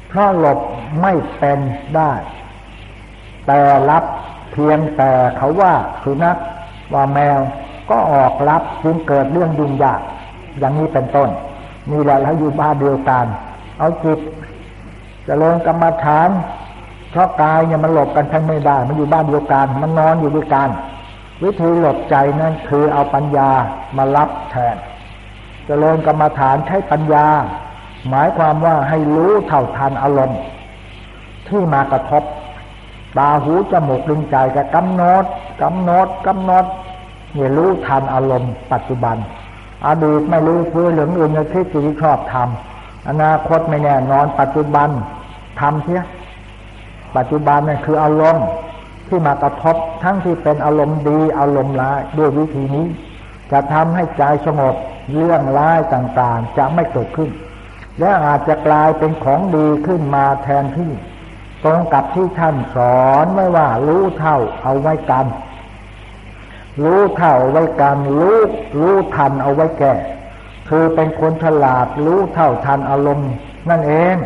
เพราะหลบไม่เป็นได้ แต่รับ เพียงแต่เขาว่าสุนัขว่าแมวก็ออกรับจึงเกิดเรื่องยุ่งยากอย่างนี้เป็นต้นนี่แหละแล้วอยู่บ้านเดียวกัน เอาจิตจะลงกรรมฐานเพราะกายเนี่ยมันหลบกันทั้งไม่ได้ มันอยู่บ้านเดียวกัน มันนอนอยู่ด้วยกัน วิธีหลบใจนั่นคือเอาปัญญามารับแทนจะลงกรรมฐานใช้ปัญญา หมายความว่าให้รู้เท่าทันอารมณ์ที่มากระทบ ตาหูจมูกลิ้นใจก็กำหนดกำหนดกำหนดเนี่ยรู้ทันอารมณ์ปัจจุบัน อดีตไม่รู้เพื่อเหลืองอื่นจะคิดที่ชอบทำอนาคตไม่แน่นอนปัจจุบันทำเสียปัจจุบันนี่คืออารมณ์ที่มากระทบทั้งที่เป็นอารมณ์ดีอารมณ์ร้ายด้วยวิธีนี้ จะทำให้ใจสงบเรื่องร้ายต่างๆ จะไม่เกิดขึ้น และอาจจะกลายเป็นของดีขึ้นมาแทนที่ ตรงกับที่ท่านสอนไว้ว่า รู้เท่าเอาไว้กันรู้เท่าไว้กันรู้รู้ทันเอาไว้แก่ คือเป็นคนฉลาดรู้เท่าทันอารมณ์ นั่นเอง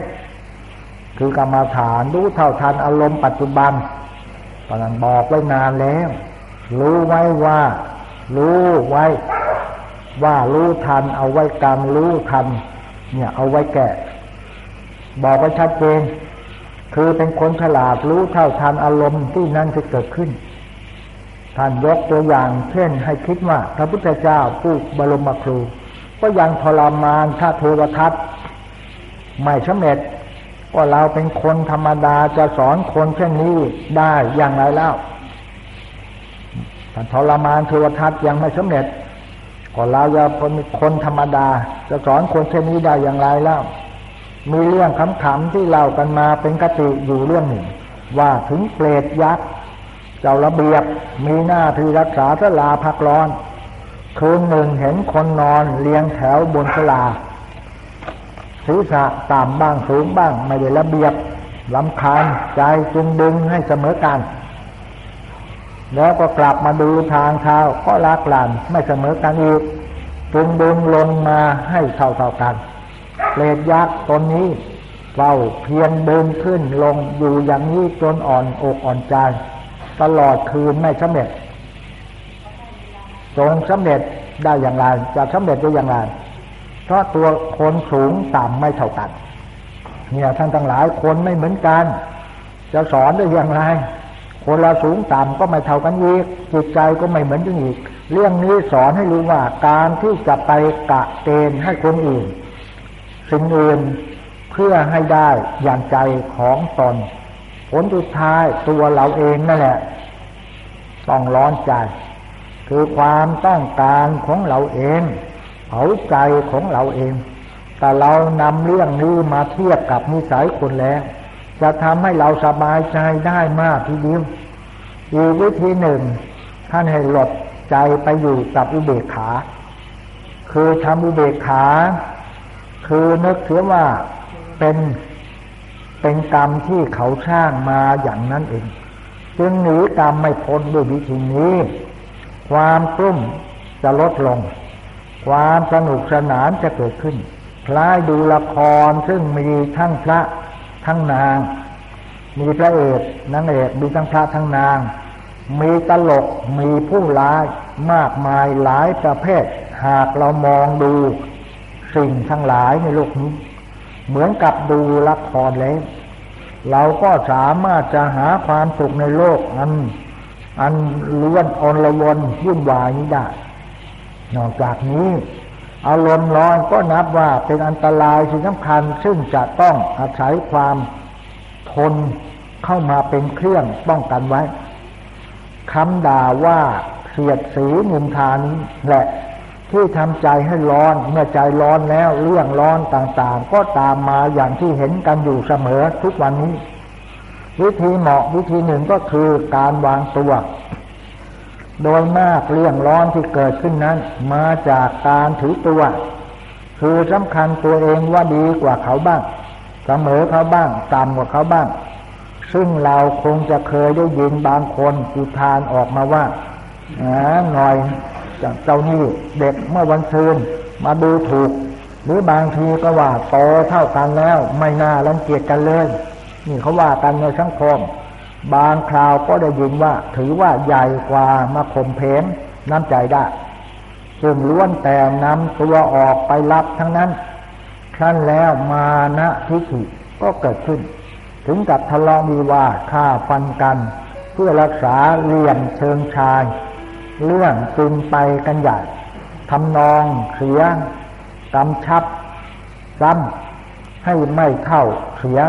คือกรรมฐานรู้เท่าทันอารมณ์ปัจจุบันตอนนั้นบอกไว้นานแล้ว รู้ไว้ว่า รู้ไว้ ว่ารู้ทันเอาไว้กันรู้ทัน เนี่ยเอาไว้แก่ บอกไว้ชัดเจน คือเป็นคนฉลาดรู้เท่าทันอารมณ์ที่นั่นจะเกิดขึ้น ท่านยกตัวอย่างเช่นให้คิดว่าพระพุทธเจ้าผู้บรมครู ก็ยังทรมานถ้าเทวทัตไม่สำเร็จก็เราเป็นคนธรรมดาจะสอนคนเช่นนี้ได้อย่างไรแล้วท่านทรมานเทวทัตยังไม่สำเร็จก็เราจะเป็นคนธรรมดา จะสอนคนเช่นนี้ได้อย่างไรแล้ว มีเรื่องขำๆที่เล่ากันมาเป็นกติอยู่เรื่องหนึ่ง ว่าถึงเปรตยักษ์เจ้าระเบียบมีหน้าที่รักษาสลาพักร้อน คืนหนึ่งเห็นคนนอนเรียงแถวบนสลาศีรษะต่ำบ้างสูงบ้างไม่ได้ระเบียบลำคาญใจจึงดึงให้เสมอกัน แล้วก็กลับมาดูทางเท้าก็ลักหลันไม่เสมอกันอีกจึงดึงลงมาให้เท่าเท่ากัน เปรตยักษ์ตนนี้เฝ้าเพียงเดินขึ้นลงอยู่อย่างนี้จนอ่อนอกอ่อนใจ ตลอดคืนไม่สำเร็จทรงสำเร็จได้อย่างไรจะสำเร็จได้อย่างไรเพราะตัวคนสูงต่ำไม่เท่ากันเนี่ยท่านทั้งหลายคนไม่เหมือนกัน จะสอนได้อย่างไร คนละสูงต่ำก็ไม่เท่ากันอีกจิตใจก็ไม่เหมือนกันอีก เรื่องนี้สอนให้รู้ว่าการที่จะไปกะเกณฑ์ให้คนอื่น สิ่งอื่นเพื่อให้ได้อย่างใจของตน ผลสุดท้ายตัวเราเองนั่นแหละ ต้องร้อนใจ คือความต้องการของเราเองเผาใจของเราเอง แต่เรานำเรื่องนี้มาเทียบกับนิสัยคนแล้ว จะทำให้เราสบายใจได้มากทีเดียวอีกวิธีหนึ่ง ท่านให้หลดใจไปอยู่กับอุเบกขา คือทำอุเบกขา คือนึกเสียว่าเป็นเป็นกรรมที่เขาสร้างมาอย่างนั้นเอง จึงหนีกรรมไม่พ้นด้วยวิธีนี้ ความกลุ้มจะลดลง ความสนุกสนานจะเกิดขึ้น คล้ายดูละครซึ่งมีทั้งพระทั้งนาง มีพระเอกนางเอกมีทั้งพระทั้งนาง มีตลกมีผู้ร้ายมากมายหลายประเภท หากเรามองดู สิ่งทั้งหลายในโลกนี้ เหมือนกับดูละครแล้ว เราก็สามารถจะหาความสุขในโลกอัน อันล้วนอนละวนวุ่นวายนี้ได้ นอกจากนี้อารมณ์ร้อนก็นับว่าเป็นอันตรายสิ่งสำคัญ ซึ่งจะต้องอาศัยความทนเข้ามาเป็นเครื่องป้องกันไว้คำด่าว่าเสียดสีนินทานี้แหละ ที่ทำใจให้ร้อนเมื่อใจร้อนแล้วเรื่องร้อนต่างๆ ก็ตามมาอย่างที่เห็นกันอยู่เสมอทุกวันนี้ วิธีเหมาะวิธีหนึ่งก็คือการวางตัว โดยมากเรื่องร้อนที่เกิดขึ้นนั้น มาจากการถือตัว คือสำคัญตัวเองว่าดีกว่าเขาบ้างเสมอเขาบ้างต่ำกว่าเขาบ้าง ซึ่งเราคงจะเคยได้ยินบางคนอุทานออกมาว่าอ่าหน่อย จากเจ้านี่เด็กเมื่อวันซืนมาดูถูก หรือบางทีก็ว่าโตเท่ากันแล้ว ไม่น่ารังเกียจกันเลย นี่เขาว่ากันในสังคมบางคราวก็ได้ยินว่า ถือว่าใหญ่กว่ามาข่มเพนน้ำใจได้ซึ่งล้วนแต่นำตัวออกไปรับทั้งนั้นขั้นแล้วมานะทิฐิก็เกิดขึ้น ถึงกับทะเลาะมีว่าฆ่าฟันกัน เพื่อรักษาเลี่ยมเชิงชาย เรื่องซึมไปกันใหญ่ทำนองเสียกำชับซ้ำให้ไม่เข้าเสีย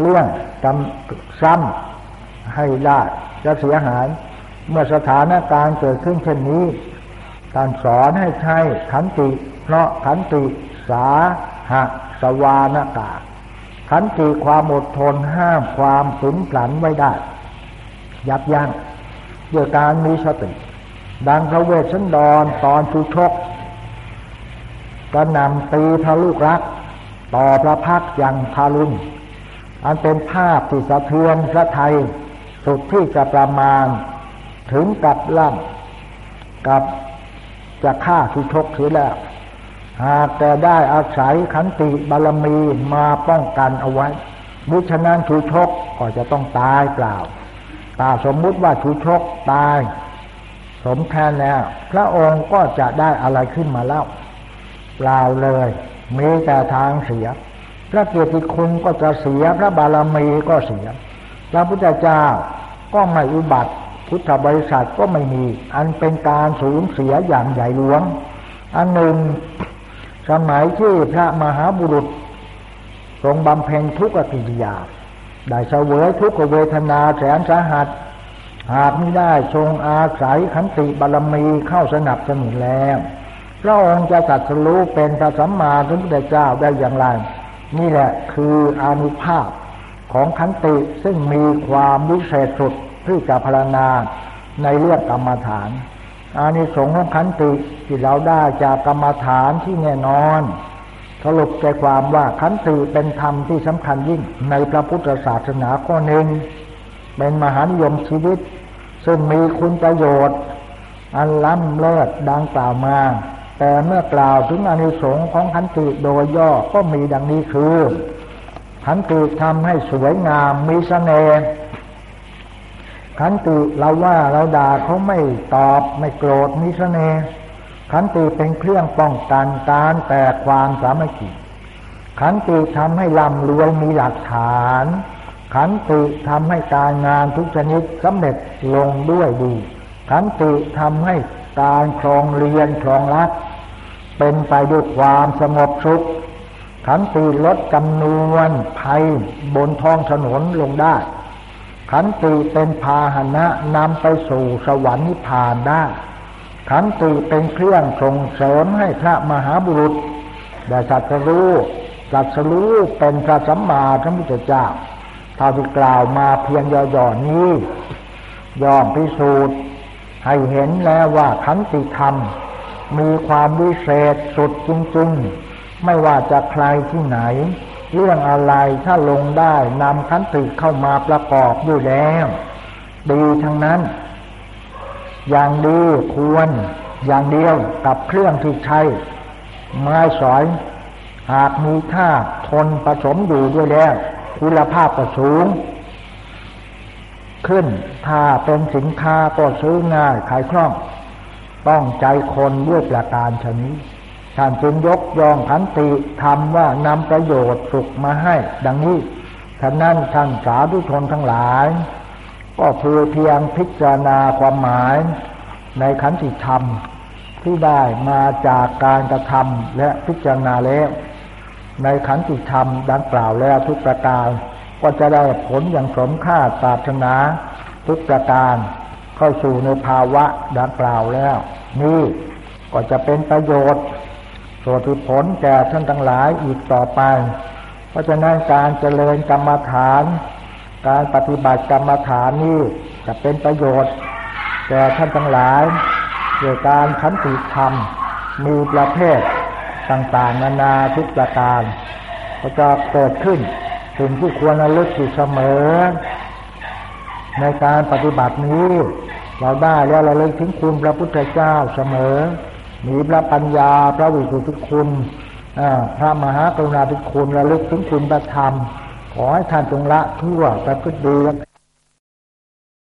เรื่องกำซ้ำให้ได้จะเสียหาย เมื่อสถานการณ์เกิดขึ้นเช่นนี้ การสอนให้ใช้ขันติ เพราะขันติสาหะสวานากาขันติความอดทนห้ามความสุนผันไว้ได้ ยับยั้งด้วยการมีสติ ดังพระเวสสันดรตอนชูชกก็นำตีทะลุรัก ต่อพระพักอย่างทารุณอันเป็นภาพที่สะเทือนพระไทย สุดที่จะประมาณ ถึงกับล่ำกับจะฆ่าสุชกเสียแล้ว หากแต่ได้อาศัยขันติบารมีมาป้องกันเอาไว้มุฉะนั้นชูชกก็จะต้องตายเปล่าตาสมมุติว่าชูชกตาย สมแทนแล้ว พระองค์ก็จะได้อะไรขึ้นมาแล้วเปล่าเลยมีแต่ทางเสีย พระเกียรติคุณก็จะเสียพระบารมีก็เสีย พระพุทธเจ้าก็ไม่อุบัติพุทธบริษัทก็ไม่มี อันเป็นการสูญเสียอย่างใหญ่หลวง อันหนึ่งสมัยที่พระมหาบุรุษทรงบำเพ็ญทุกขกิริยาได้เสวยทุกขเวทนาแสนสาหัส หากไม่ได้ทรงอาศัยขันติบารมีเข้าสนับสนุนแล้วพระองค์จะตัดสู้เป็นพระสัมมาสัมพุทธเจ้าได้อย่างไร นี่แหละคืออนุภาพของขันติซึ่งมีความวิเศษสุดที่จะพารณาในเรื่องกรรมฐานอานิสงส์ของขันติที่เราได้จากกรรมฐานที่แน่นอนสรุปใจความว่าขันติเป็นธรรมที่สำคัญยิ่งในพระพุทธศาสนาข้อหนึ่ง เป็นมหานิยมชีวิต ซึ่งมีคุณประโยชน์ อันล้ำเลิศดังกล่าวมา แต่เมื่อกล่าวถึงอนิสงส์ของขันติโดยย่อก็มีดังนี้คือขันติทำให้สวยงามมีสเสน่ห์ขันติเราว่าเราด่าเขาไม่ตอบไม่โกรธมีเสน่ห์ขันติเป็นเครื่องป้องกันการแตกความสามัคคีขันติทำให้ลำรวยมีหลักฐาน ขันติทำให้การงานทุกชนิดสำเร็จลงด้วยดี ขันติทำให้การครองเรียนครองรัก เป็นไปด้วยความสงบสุข ขันติลดจำนวนภัยบนท้องถนนลงได้ ขันติเป็นพาหนะนำไปสู่สวรรค์นิพพานได้ ขันติเป็นเครื่องส่งเสริมให้พระมหาบุรุษได้สัตรู้สัตรู้เป็นพระสัมมาสัมพุทธเจ้า ท่าที่กล่าวมาเพียงย่อๆนี้ยอมพิสูจน์ ให้เห็นแล้วว่าขันติธรรม มีความวิเศษสุดจริงๆ ไม่ว่าจะใครที่ไหน เรื่องอะไรถ้าลงได้นำขันติเข้ามาประกอบด้วยแล้ว ดีทั้งนั้น อย่างดีควรอย่างเดียวกับเครื่องที่ใช้ไม้สอย หากมีท่าทนผสมอยู่ด้วยแล้ว คุณภาพก็สูง ขึ้นถ้าเป็นสินค้าก็ซื้อง่ายขายคล่อง ต้องใจคนด้วยประการชนี้ท่านจึงยกยองขันติทำว่านำประโยชน์สุขมาให้ ดังนี้ฉะนั้นท่านสาธุชนทั้งหลาย ก็เพื่อเพียงพิจารณาความหมาย ในขันติธรรมที่ได้มาจากการกระทำและพิจารณาแล้ว ในขันติธรรมดังกล่าวแล้วทุกประการ ก็จะได้ผลอย่างสมค่าปรารถนาทุกประการ เข้าสู่ในภาวะดังกล่าวแล้ว นี่ก็จะเป็นประโยชน์สที่ผลแก่ท่านทั้งหลายอีกต่อไป เพราะฉะนั้นการเจริญกรรมฐาน การปฏิบัติกรรมฐานนี้จะเป็นประโยชน์แก่ท่านทั้งหลายโดยการขันติธรรมมีประเภท ต่างๆ นานาทุกประการก็จะเกิดขึ้นสิ่งที่ควรระลึกอยู่เสมอ ในการปฏิบัตินี้ เราได้แล้วเราเลยถึงคุณพระพุทธเจ้าเสมอ มีพระปัญญาพระวิสุทธิคุณพระมหากรุณาธิคุณระลึกถึงคุณประธรรม ขอให้ท่านจงละทั่วประพฤติดี